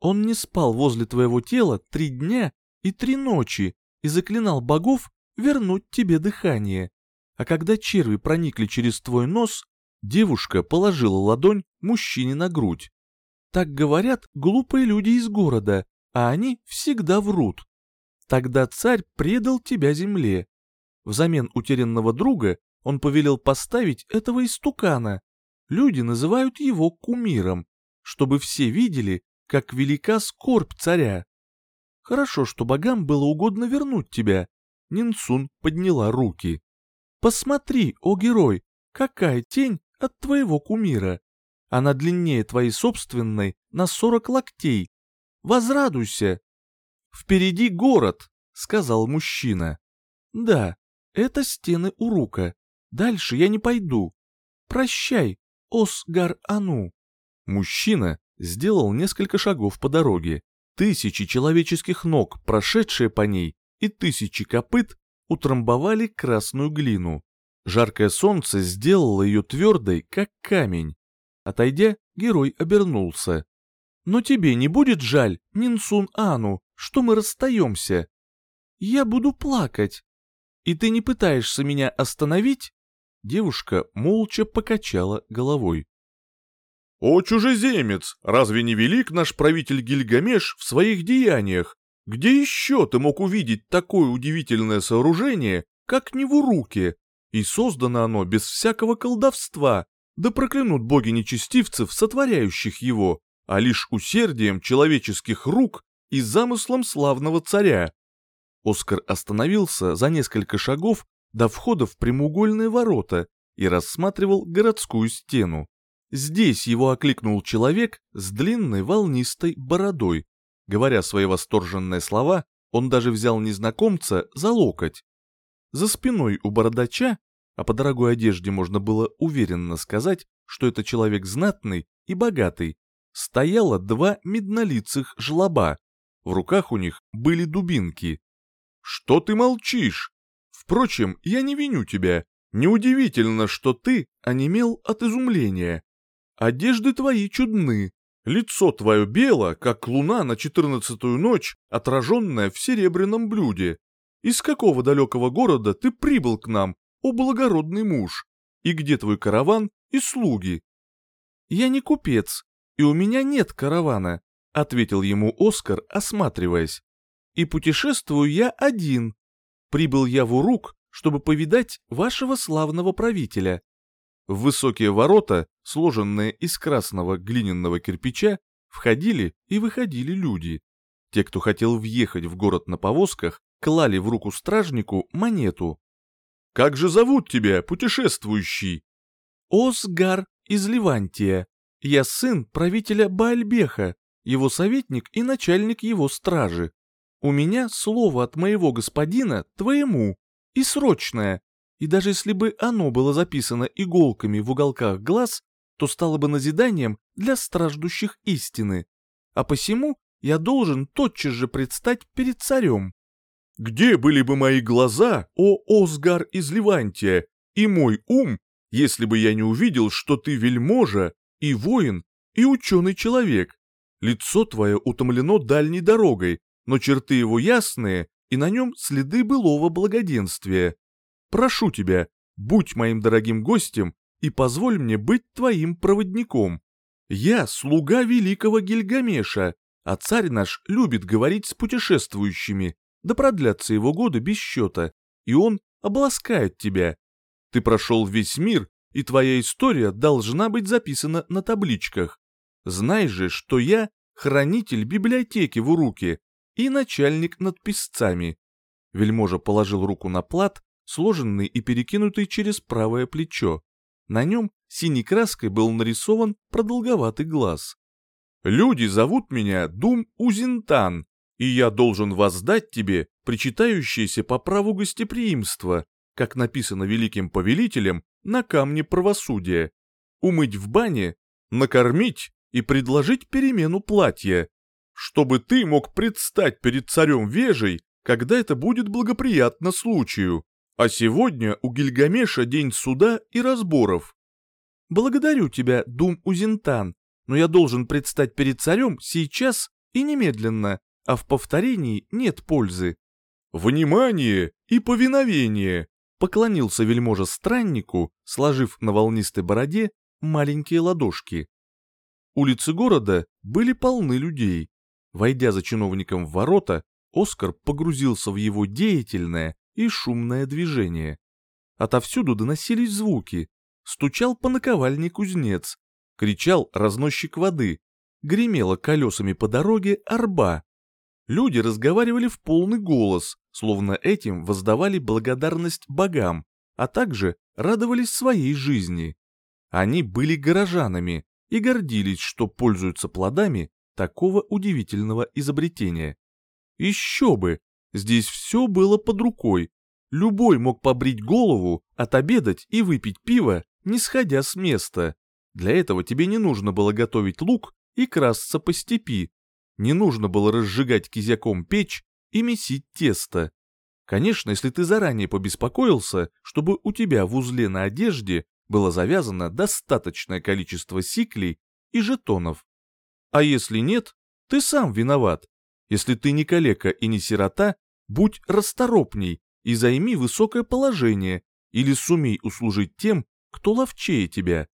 Он не спал возле твоего тела три дня и три ночи и заклинал богов вернуть тебе дыхание. А когда черви проникли через твой нос, девушка положила ладонь мужчине на грудь. Так говорят глупые люди из города, а они всегда врут. Тогда царь предал тебя земле. Взамен утерянного друга он повелел поставить этого истукана. Люди называют его кумиром, чтобы все видели, как велика скорбь царя. Хорошо, что богам было угодно вернуть тебя. Нинсун подняла руки. Посмотри, о герой, какая тень от твоего кумира. Она длиннее твоей собственной на сорок локтей. Возрадуйся, «Впереди город», — сказал мужчина. «Да, это стены Урука. Дальше я не пойду. Прощай, Осгар-Ану». Мужчина сделал несколько шагов по дороге. Тысячи человеческих ног, прошедшие по ней, и тысячи копыт утрамбовали красную глину. Жаркое солнце сделало ее твердой, как камень. Отойдя, герой обернулся. «Но тебе не будет жаль, Нинсун-Ану, что мы расстаемся. Я буду плакать. И ты не пытаешься меня остановить?» Девушка молча покачала головой. «О, чужеземец, разве не велик наш правитель Гильгамеш в своих деяниях? Где еще ты мог увидеть такое удивительное сооружение, как не в Уруке? И создано оно без всякого колдовства, да проклянут боги нечестивцев, сотворяющих его, а лишь усердием человеческих рук и замыслом славного царя. Оскар остановился за несколько шагов до входа в прямоугольные ворота и рассматривал городскую стену. Здесь его окликнул человек с длинной волнистой бородой. Говоря свои восторженные слова, он даже взял незнакомца за локоть. За спиной у бородача, а по дорогой одежде можно было уверенно сказать, что это человек знатный и богатый, стояло два меднолицых жлоба. В руках у них были дубинки. «Что ты молчишь? Впрочем, я не виню тебя. Неудивительно, что ты онемел от изумления. Одежды твои чудны, лицо твое бело, как луна на четырнадцатую ночь, отраженная в серебряном блюде. Из какого далекого города ты прибыл к нам, о благородный муж? И где твой караван и слуги?» «Я не купец, и у меня нет каравана», — ответил ему Оскар, осматриваясь. «И путешествую я один. Прибыл я в Урук, чтобы повидать вашего славного правителя. В высокие ворота, сложенные из красного глиняного кирпича, входили и выходили люди. Те, кто хотел въехать в город на повозках, клали в руку стражнику монету. «Как же зовут тебя, путешествующий?» «Осгар из Ливантия. Я сын правителя Баальбеха, его советник и начальник его стражи. У меня слово от моего господина твоему, и срочное, и даже если бы оно было записано иголками в уголках глаз, то стало бы назиданием для страждущих истины. А посему я должен тотчас же предстать перед царем. Где были бы мои глаза, о Осгар из Ливантия, и мой ум, если бы я не увидел, что ты вельможа, и воин, и ученый человек? Лицо твое утомлено дальней дорогой, но черты его ясные, и на нем следы былого благоденствия. Прошу тебя, будь моим дорогим гостем и позволь мне быть твоим проводником. Я слуга великого Гильгамеша, а царь наш любит говорить с путешествующими, да продлятся его годы без счета, и он обласкает тебя. Ты прошел весь мир, и твоя история должна быть записана на табличках. Знай же, что я хранитель библиотеки в Уруке и начальник над писцами. Вельможа положил руку на плат сложенный и перекинутый через правое плечо. На нем синей краской был нарисован продолговатый глаз. «Люди зовут меня Дум Узинтан, и я должен воздать тебе причитающееся по праву гостеприимства, как написано великим повелителем на камне правосудия. Умыть в бане, накормить и предложить перемену платья, чтобы ты мог предстать перед царем Вежей, когда это будет благоприятно случаю. А сегодня у Гильгамеша день суда и разборов. Благодарю тебя, Дум Узинтан, но я должен предстать перед царем сейчас и немедленно, а в повторении нет пользы. Внимание и повиновение! Поклонился вельможа страннику, сложив на волнистой бороде маленькие ладошки. Улицы города были полны людей. Войдя за чиновником в ворота, Оскар погрузился в его деятельное, и шумное движение. Отовсюду доносились звуки. Стучал по наковальне кузнец, кричал разносчик воды, гремела колесами по дороге арба. Люди разговаривали в полный голос, словно этим воздавали благодарность богам, а также радовались своей жизни. Они были горожанами и гордились, что пользуются плодами такого удивительного изобретения. Еще бы, Здесь все было под рукой. Любой мог побрить голову, отобедать и выпить пиво, не сходя с места. Для этого тебе не нужно было готовить лук и красться по степи. Не нужно было разжигать кизяком печь и месить тесто. Конечно, если ты заранее побеспокоился, чтобы у тебя в узле на одежде было завязано достаточное количество сиклей и жетонов. А если нет, ты сам виноват. Если ты не калека и не сирота, будь расторопней и займи высокое положение, или сумей услужить тем, кто ловчее тебя.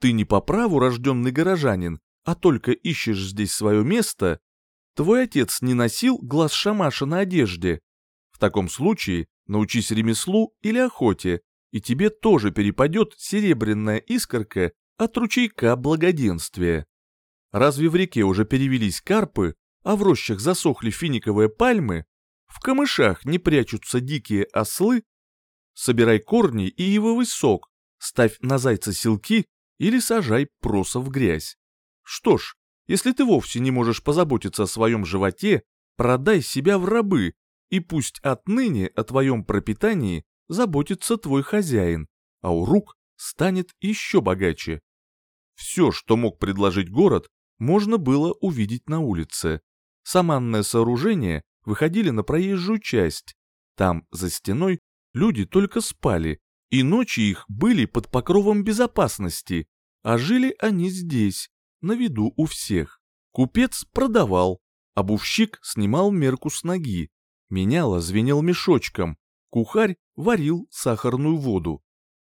Ты не по праву рожденный горожанин, а только ищешь здесь свое место. твой отец не носил глаз шамаша на одежде. В таком случае научись ремеслу или охоте, и тебе тоже перепадет серебряная искорка от ручейка благоденствия. Разве в реке уже перевелись карпы, а в рощах засохли финиковые пальмы? В камышах не прячутся дикие ослы? Собирай корни и ивовый сок, ставь на зайца селки или сажай проса в грязь. Что ж, если ты вовсе не можешь позаботиться о своем животе, продай себя в рабы, и пусть отныне о твоем пропитании заботится твой хозяин, а у рук станет еще богаче. Все, что мог предложить город, можно было увидеть на улице. Саманное сооружение выходили на проезжую часть. Там, за стеной, люди только спали, и ночи их были под покровом безопасности, а жили они здесь, на виду у всех. Купец продавал, обувщик снимал мерку с ноги, меняло звенел мешочком, кухарь варил сахарную воду.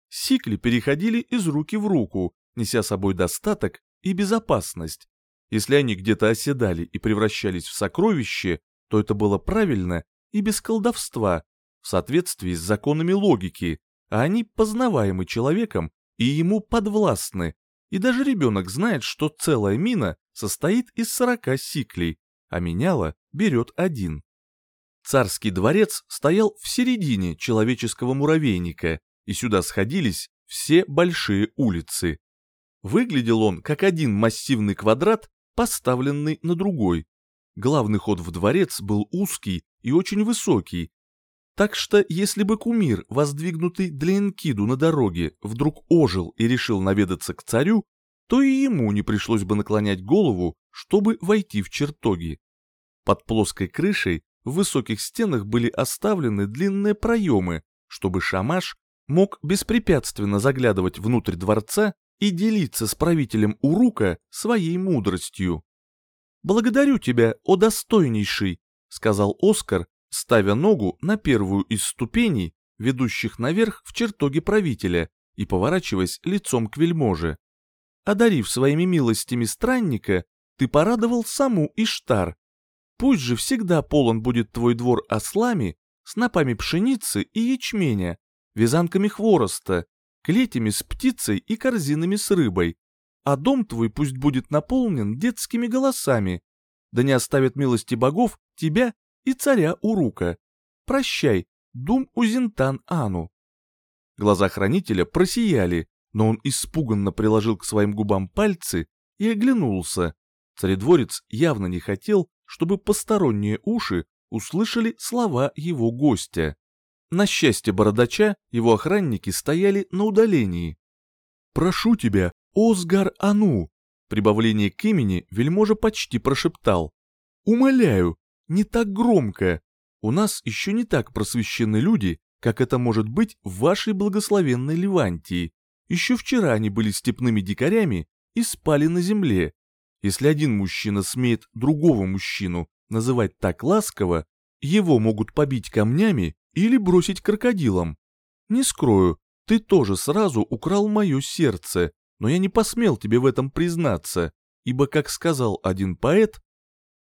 Сикли переходили из руки в руку, неся собой достаток и безопасность. Если они где-то оседали и превращались в сокровище, то это было правильно и без колдовства, в соответствии с законами логики, а они познаваемы человеком и ему подвластны, и даже ребенок знает, что целая мина состоит из 40 сиклей, а меняла берет один. Царский дворец стоял в середине человеческого муравейника, и сюда сходились все большие улицы. Выглядел он как один массивный квадрат, поставленный на другой. Главный ход в дворец был узкий и очень высокий, так что если бы кумир, воздвигнутый для Энкиду на дороге, вдруг ожил и решил наведаться к царю, то и ему не пришлось бы наклонять голову, чтобы войти в чертоги. Под плоской крышей в высоких стенах были оставлены длинные проемы, чтобы шамаш мог беспрепятственно заглядывать внутрь дворца и делиться с правителем Урука своей мудростью. «Благодарю тебя, о достойнейший», — сказал Оскар, ставя ногу на первую из ступеней, ведущих наверх в чертоге правителя, и поворачиваясь лицом к вельможе. Одарив своими милостями странника, ты порадовал саму Иштар. Пусть же всегда полон будет твой двор ослами, снопами пшеницы и ячменя, вязанками хвороста, клетями с птицей и корзинами с рыбой, а дом твой пусть будет наполнен детскими голосами, да не оставят милости богов тебя и царя Урука. Прощай, Дум Узинтан Ану. Глаза хранителя просияли, но он испуганно приложил к своим губам пальцы и оглянулся. Царедворец явно не хотел, чтобы посторонние уши услышали слова его гостя. На счастье бородача его охранники стояли на удалении. «Прошу тебя, Осгар Ану!» Прибавление к имени вельможа почти прошептал. «Умоляю, не так громко. У нас еще не так просвещены люди, как это может быть в вашей благословенной Ливантии. Еще вчера они были степными дикарями и спали на земле. Если один мужчина смеет другого мужчину называть так ласково, его могут побить камнями или бросить крокодилом. Не скрою, ты тоже сразу украл мое сердце, но я не посмел тебе в этом признаться, ибо, как сказал один поэт,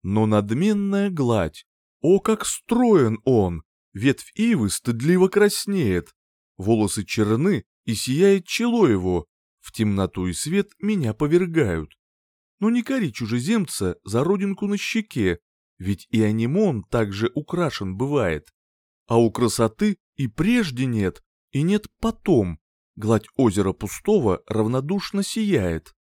но надменная гладь. О, как строен он! Ветвь ивы стыдливо краснеет, волосы черны и сияет чело его, в темноту и свет меня повергают. Но не кори чужеземца за родинку на щеке, ведь и анимон также украшен бывает. А у красоты и прежде нет, и нет потом, гладь озера пустого равнодушно сияет.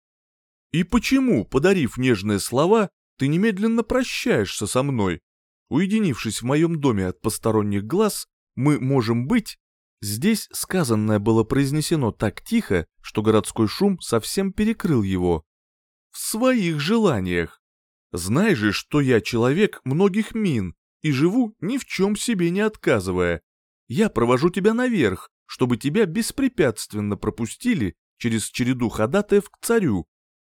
И почему, подарив нежные слова, ты немедленно прощаешься со мной. Уединившись в моем доме от посторонних глаз, мы можем быть... Здесь сказанное было произнесено так тихо, что городской шум совсем перекрыл его. В своих желаниях. Знай же, что я человек многих мин и живу ни в чем себе не отказывая. Я провожу тебя наверх, чтобы тебя беспрепятственно пропустили через череду ходатаев к царю,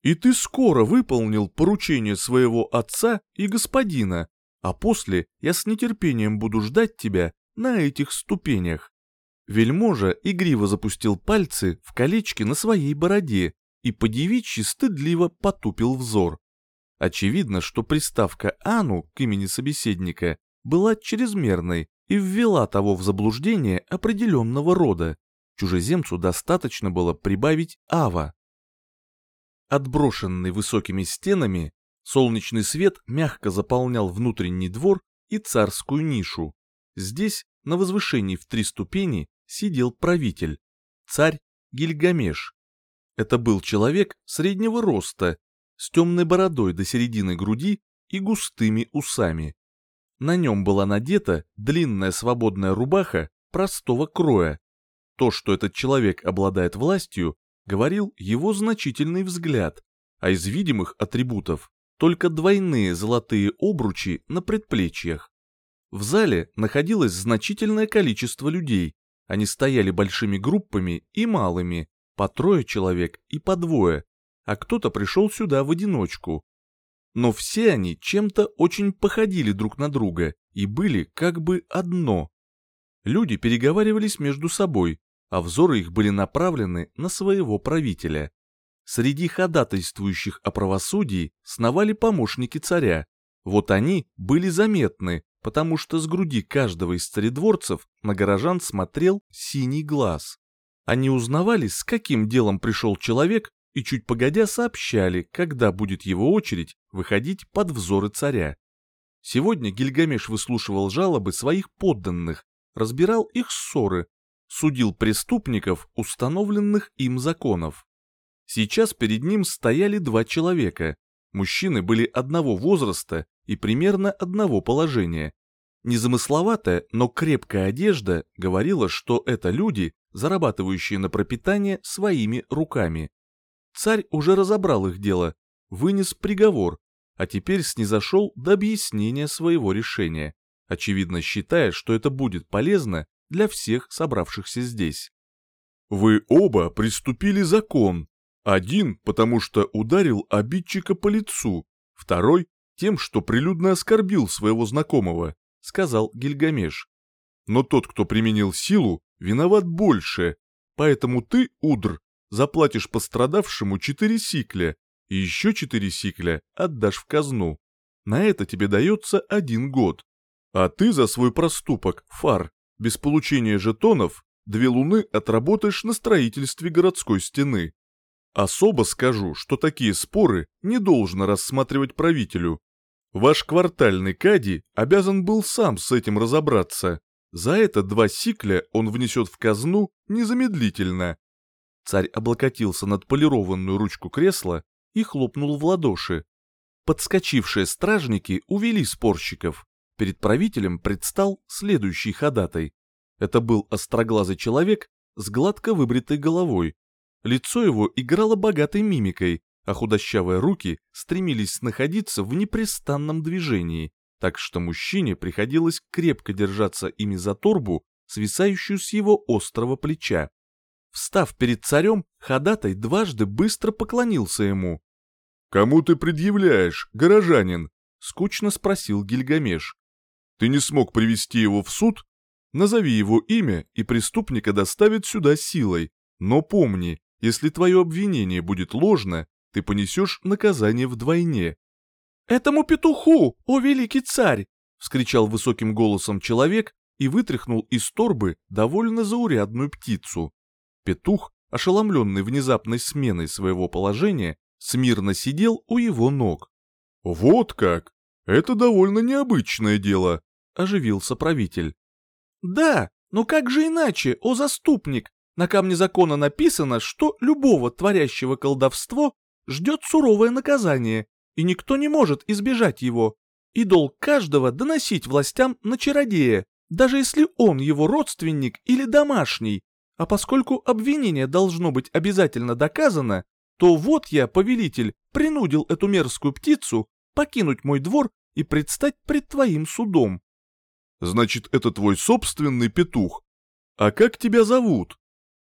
и ты скоро выполнил поручение своего отца и господина, а после я с нетерпением буду ждать тебя на этих ступенях». Вельможа игриво запустил пальцы в колечки на своей бороде и по девичьи стыдливо потупил взор. Очевидно, что приставка «ану» к имени собеседника была чрезмерной и ввела того в заблуждение определенного рода. Чужеземцу достаточно было прибавить «ава». Отброшенный высокими стенами, солнечный свет мягко заполнял внутренний двор и царскую нишу. Здесь, на возвышении в три ступени, сидел правитель, царь Гильгамеш. Это был человек среднего роста, с темной бородой до середины груди и густыми усами. На нем была надета длинная свободная рубаха простого кроя. То, что этот человек обладает властью, говорил его значительный взгляд, а из видимых атрибутов только двойные золотые обручи на предплечьях. В зале находилось значительное количество людей, они стояли большими группами и малыми, по трое человек и по двое, а кто-то пришел сюда в одиночку. Но все они чем-то очень походили друг на друга и были как бы одно. Люди переговаривались между собой, а взоры их были направлены на своего правителя. Среди ходатайствующих о правосудии сновали помощники царя. Вот они были заметны, потому что с груди каждого из царедворцев на горожан смотрел синий глаз. Они узнавали, с каким делом пришел человек, и чуть погодя сообщали, когда будет его очередь выходить под взоры царя. Сегодня Гильгамеш выслушивал жалобы своих подданных, разбирал их ссоры, судил преступников установленных им законов. Сейчас перед ним стояли два человека. Мужчины были одного возраста и примерно одного положения. Незамысловатая, но крепкая одежда говорила, что это люди, зарабатывающие на пропитание своими руками. Царь уже разобрал их дело, вынес приговор, а теперь снизошел до объяснения своего решения, очевидно считая, что это будет полезно для всех собравшихся здесь. «Вы оба приступили закон. Один, потому что ударил обидчика по лицу, второй — тем, что прилюдно оскорбил своего знакомого», — сказал Гильгамеш. «Но тот, кто применил силу, виноват больше, поэтому ты, Удр, заплатишь пострадавшему четыре сикля, и еще четыре сикля отдашь в казну. На это тебе дается один год. А ты за свой проступок, Фар, без получения жетонов, две луны отработаешь на строительстве городской стены. Особо скажу, что такие споры не должно рассматривать правителю. Ваш квартальный кади обязан был сам с этим разобраться. За это два сикля он внесет в казну незамедлительно. Царь облокотился над полированную ручку кресла и хлопнул в ладоши. Подскочившие стражники увели спорщиков. Перед правителем предстал следующий ходатай. Это был остроглазый человек с гладко выбритой головой. Лицо его играло богатой мимикой, а худощавые руки стремились находиться в непрестанном движении, так что мужчине приходилось крепко держаться ими за торбу, свисающую с его острого плеча. Встав перед царем, ходатай дважды быстро поклонился ему. «Кому ты предъявляешь, горожанин?» — скучно спросил Гильгамеш. Ты не смог привести его в суд? Назови его имя, и преступника доставят сюда силой. Но помни, если твое обвинение будет ложно, ты понесешь наказание вдвойне». «Этому петуху, о великий царь!» — вскричал высоким голосом человек и вытряхнул из торбы довольно заурядную птицу. Петух, ошеломленный внезапной сменой своего положения, смирно сидел у его ног. «Вот как! Это довольно необычное дело оживился правитель. «Да, но как же иначе, о заступник? На камне закона написано, что любого творящего колдовство ждет суровое наказание, и никто не может избежать его. И долг каждого доносить властям на чародея, даже если он его родственник или домашний. А поскольку обвинение должно быть обязательно доказано, то вот я, повелитель, принудил эту мерзкую птицу покинуть мой двор и предстать пред твоим судом. Значит, это твой собственный петух. А как тебя зовут?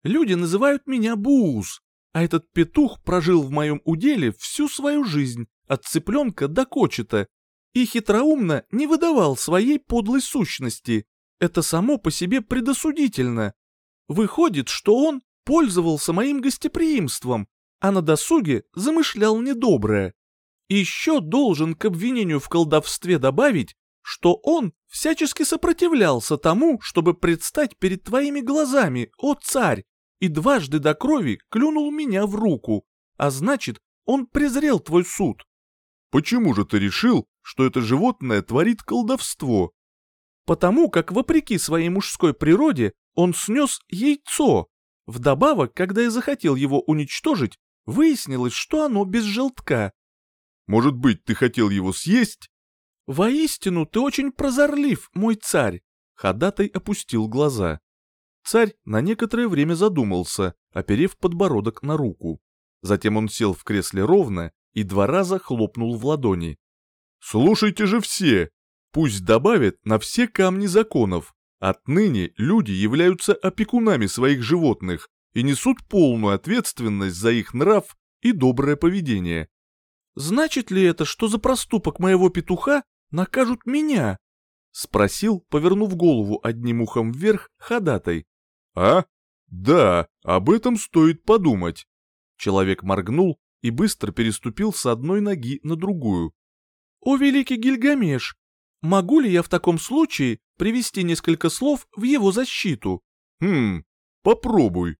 Люди называют меня Буус, а этот петух прожил в моем уделе всю свою жизнь, от цыпленка до кочета, и хитроумно не выдавал своей подлой сущности. Это само по себе предосудительно. Выходит, что он пользовался моим гостеприимством, а на досуге замышлял недоброе. Еще должен к обвинению в колдовстве добавить, что он всячески сопротивлялся тому, чтобы предстать перед твоими глазами, о царь, и дважды до крови клюнул меня в руку, а значит, он презрел твой суд. Почему же ты решил, что это животное творит колдовство? Потому как, вопреки своей мужской природе, он снес яйцо. Вдобавок, когда я захотел его уничтожить, выяснилось, что оно без желтка. Может быть, ты хотел его съесть? Воистину, ты очень прозорлив, мой царь. Ходатай опустил глаза. Царь на некоторое время задумался, оперев подбородок на руку. Затем он сел в кресле ровно и два раза хлопнул в ладони. «Слушайте же все! Пусть добавят на все камни законов. Отныне люди являются опекунами своих животных и несут полную ответственность за их нрав и доброе поведение. Значит ли это, что за проступок моего петуха накажут меня?» — спросил, повернув голову одним ухом вверх, ходатай. «А? Да, об этом стоит подумать». Человек моргнул и быстро переступил с одной ноги на другую. «О, великий Гильгамеш, могу ли я в таком случае привести несколько слов в его защиту?» «Хм, попробуй».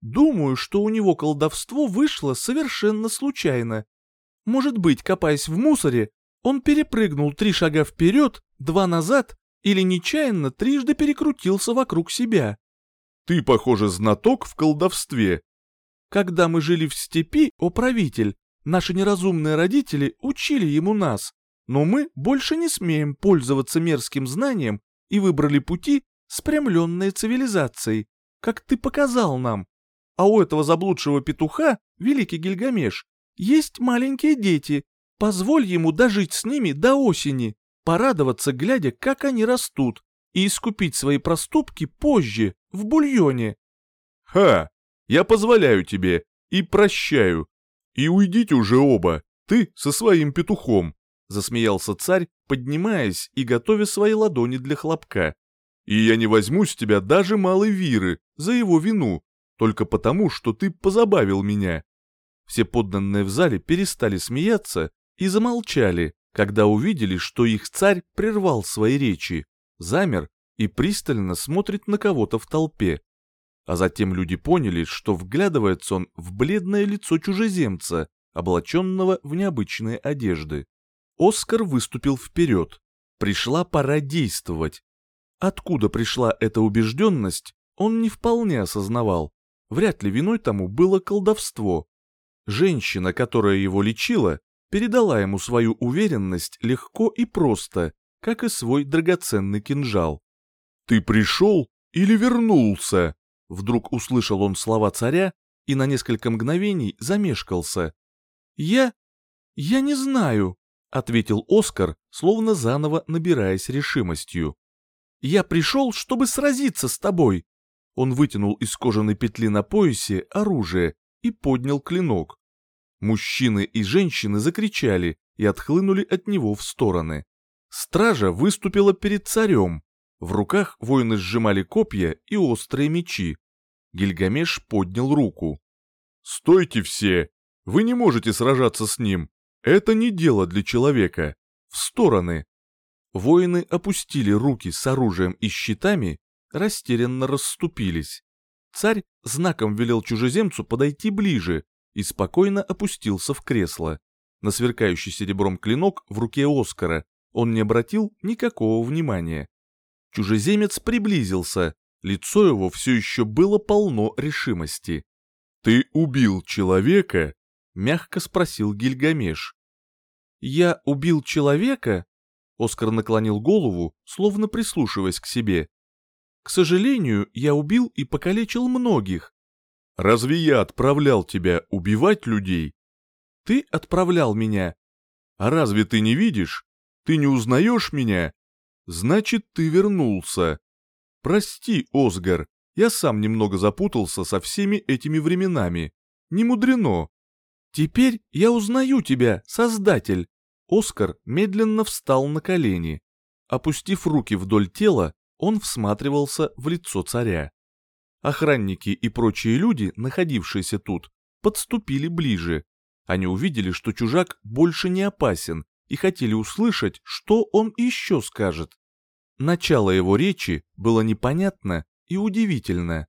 «Думаю, что у него колдовство вышло совершенно случайно. Может быть, копаясь в мусоре, он перепрыгнул три шага вперед, два назад или нечаянно трижды перекрутился вокруг себя. Ты, похоже, знаток в колдовстве. Когда мы жили в степи, о правитель, наши неразумные родители учили ему нас, но мы больше не смеем пользоваться мерзким знанием и выбрали пути, спрямленные цивилизацией, как ты показал нам. А у этого заблудшего петуха, великий Гильгамеш, есть маленькие дети. Позволь ему дожить с ними до осени, порадоваться, глядя, как они растут, и искупить свои проступки позже, в бульоне. Ха! Я позволяю тебе и прощаю. И уйдите уже оба, ты со своим петухом, засмеялся царь, поднимаясь и готовя свои ладони для хлопка. И я не возьму с тебя даже малой виры за его вину, только потому, что ты позабавил меня. Все подданные в зале перестали смеяться и замолчали, когда увидели, что их царь прервал свои речи, замер и пристально смотрит на кого-то в толпе. А затем люди поняли, что вглядывается он в бледное лицо чужеземца, облаченного в необычные одежды. Оскар выступил вперед. Пришла пора действовать. Откуда пришла эта убежденность, он не вполне осознавал. Вряд ли виной тому было колдовство. Женщина, которая его лечила, передала ему свою уверенность легко и просто, как и свой драгоценный кинжал. «Ты пришел или вернулся?» Вдруг услышал он слова царя и на несколько мгновений замешкался. «Я... я не знаю», — ответил Оскар, словно заново набираясь решимостью. «Я пришел, чтобы сразиться с тобой». Он вытянул из кожаной петли на поясе оружие и поднял клинок. Мужчины и женщины закричали и отхлынули от него в стороны. Стража выступила перед царем, в руках воины сжимали копья и острые мечи. Гильгамеш поднял руку. «Стойте все! Вы не можете сражаться с ним! Это не дело для человека! В стороны!» Воины опустили руки с оружием и щитами, растерянно расступились. Царь знаком велел чужеземцу подойти ближе и спокойно опустился в кресло. На сверкающий серебром клинок в руке Оскара он не обратил никакого внимания. Чужеземец приблизился, лицо его все еще было полно решимости. «Ты убил человека?» — мягко спросил Гильгамеш. «Я убил человека?» Оскар наклонил голову, словно прислушиваясь к себе. «К сожалению, я убил и покалечил многих». «Разве я отправлял тебя убивать людей?» «Ты отправлял меня». «А разве ты не видишь? Ты не узнаешь меня? Значит, ты вернулся. Прости, Осгар, я сам немного запутался со всеми этими временами. Не мудрено. Теперь я узнаю тебя, Создатель. Оскар медленно встал на колени. Опустив руки вдоль тела, он всматривался в лицо царя. Охранники и прочие люди, находившиеся тут, подступили ближе. Они увидели, что чужак больше не опасен, и хотели услышать, что он еще скажет. Начало его речи было непонятно и удивительно.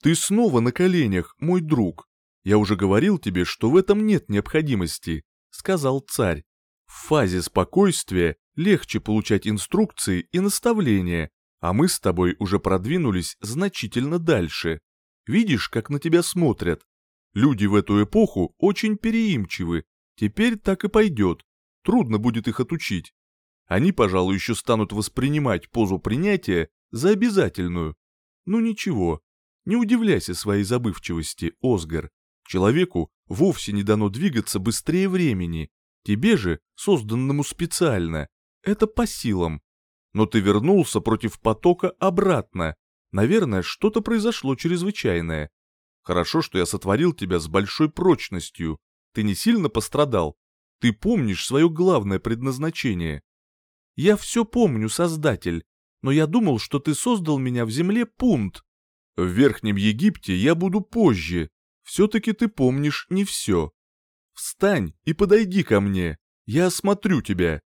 «Ты снова на коленях, мой друг. Я уже говорил тебе, что в этом нет необходимости», — сказал царь. «В фазе спокойствия легче получать инструкции и наставления, а мы с тобой уже продвинулись значительно дальше. Видишь, как на тебя смотрят? Люди в эту эпоху очень переимчивы, теперь так и пойдет, трудно будет их отучить. Они, пожалуй, еще станут воспринимать позу принятия за обязательную. Ну ничего, не удивляйся своей забывчивости, Осгар. Человеку вовсе не дано двигаться быстрее времени. Тебе же, созданному специально, это по силам. Но ты вернулся против потока обратно. Наверное, что-то произошло чрезвычайное. Хорошо, что я сотворил тебя с большой прочностью. Ты не сильно пострадал. Ты помнишь свое главное предназначение. Я все помню, Создатель, но я думал, что ты создал меня в земле пункт. В Верхнем Египте я буду позже. Все-таки ты помнишь не все. Встань и подойди ко мне. Я осмотрю тебя.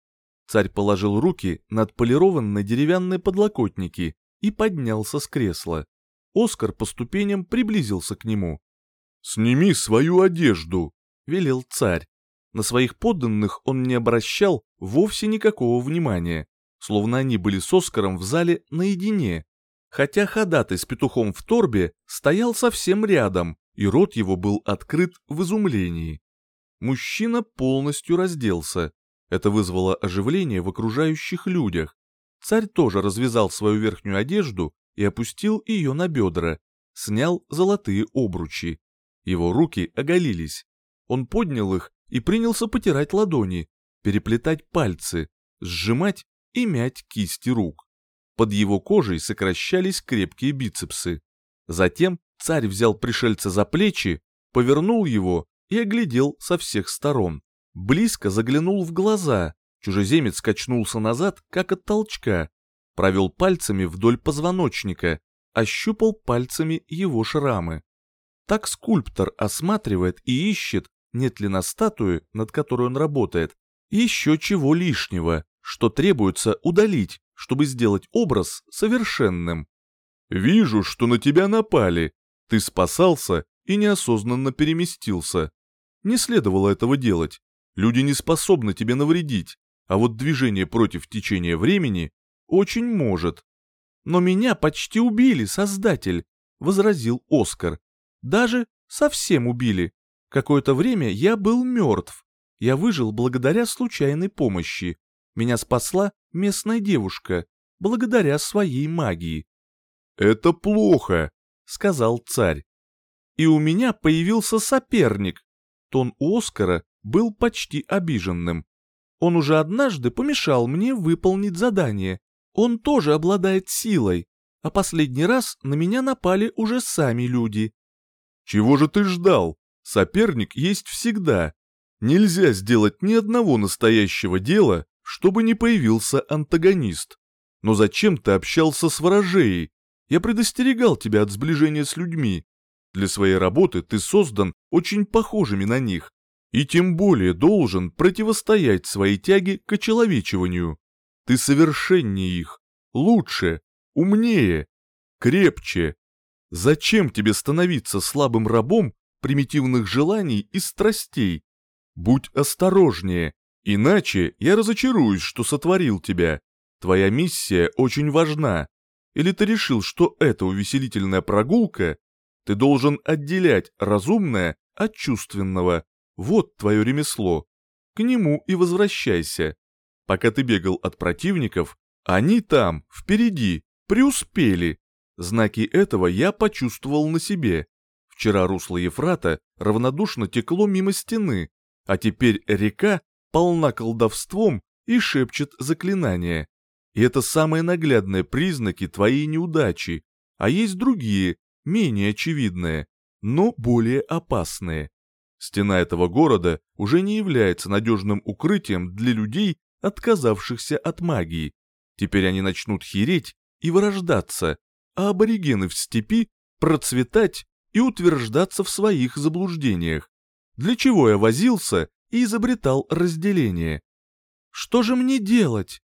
Царь положил руки над полированные деревянные подлокотники и поднялся с кресла. Оскар по ступеням приблизился к нему. «Сними свою одежду», — велел царь. На своих подданных он не обращал вовсе никакого внимания, словно они были с Оскаром в зале наедине. Хотя ходатай с петухом в торбе стоял совсем рядом, и рот его был открыт в изумлении. Мужчина полностью разделся, это вызвало оживление в окружающих людях. Царь тоже развязал свою верхнюю одежду и опустил ее на бедра, снял золотые обручи. Его руки оголились. Он поднял их и принялся потирать ладони, переплетать пальцы, сжимать и мять кисти рук. Под его кожей сокращались крепкие бицепсы. Затем царь взял пришельца за плечи, повернул его и оглядел со всех сторон близко заглянул в глаза. Чужеземец качнулся назад, как от толчка, провел пальцами вдоль позвоночника, ощупал пальцами его шрамы. Так скульптор осматривает и ищет, нет ли на статуе, над которой он работает, еще чего лишнего, что требуется удалить, чтобы сделать образ совершенным. «Вижу, что на тебя напали. Ты спасался и неосознанно переместился. Не следовало этого делать. Люди не способны тебе навредить, а вот движение против течения времени очень может. Но меня почти убили, Создатель, — возразил Оскар. Даже совсем убили. Какое-то время я был мертв. Я выжил благодаря случайной помощи. Меня спасла местная девушка, благодаря своей магии. «Это плохо», — сказал царь. И у меня появился соперник. Тон у Оскара был почти обиженным. Он уже однажды помешал мне выполнить задание. Он тоже обладает силой, а последний раз на меня напали уже сами люди. Чего же ты ждал? Соперник есть всегда. Нельзя сделать ни одного настоящего дела, чтобы не появился антагонист. Но зачем ты общался с ворожеей? Я предостерегал тебя от сближения с людьми. Для своей работы ты создан очень похожими на них и тем более должен противостоять своей тяге к очеловечиванию. Ты совершеннее их, лучше, умнее, крепче. Зачем тебе становиться слабым рабом примитивных желаний и страстей? Будь осторожнее, иначе я разочаруюсь, что сотворил тебя. Твоя миссия очень важна. Или ты решил, что это увеселительная прогулка? Ты должен отделять разумное от чувственного, вот твое ремесло. К нему и возвращайся. Пока ты бегал от противников, они там, впереди, преуспели. Знаки этого я почувствовал на себе. Вчера русло Ефрата равнодушно текло мимо стены, а теперь река полна колдовством и шепчет заклинания. И это самые наглядные признаки твоей неудачи, а есть другие, менее очевидные, но более опасные. Стена этого города уже не является надежным укрытием для людей, отказавшихся от магии. Теперь они начнут хереть и вырождаться, а аборигены в степи процветать и утверждаться в своих заблуждениях. Для чего я возился и изобретал разделение? Что же мне делать?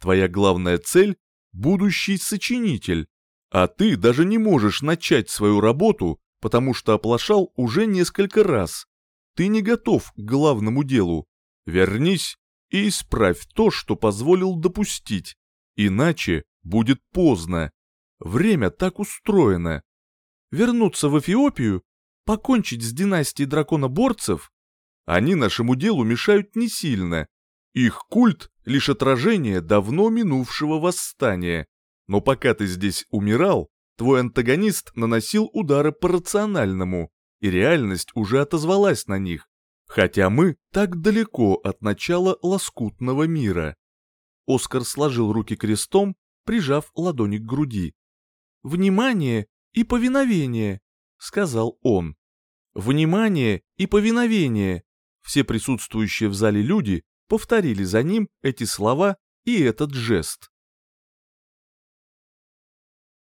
Твоя главная цель – будущий сочинитель, а ты даже не можешь начать свою работу, потому что оплошал уже несколько раз. Ты не готов к главному делу. Вернись и исправь то, что позволил допустить. Иначе будет поздно. Время так устроено. Вернуться в Эфиопию? Покончить с династией драконоборцев? Они нашему делу мешают не сильно. Их культ — лишь отражение давно минувшего восстания. Но пока ты здесь умирал, твой антагонист наносил удары по рациональному, и реальность уже отозвалась на них. Хотя мы так далеко от начала лоскутного мира. Оскар сложил руки крестом, прижав ладони к груди. «Внимание и повиновение», — сказал он. «Внимание и повиновение». Все присутствующие в зале люди повторили за ним эти слова и этот жест.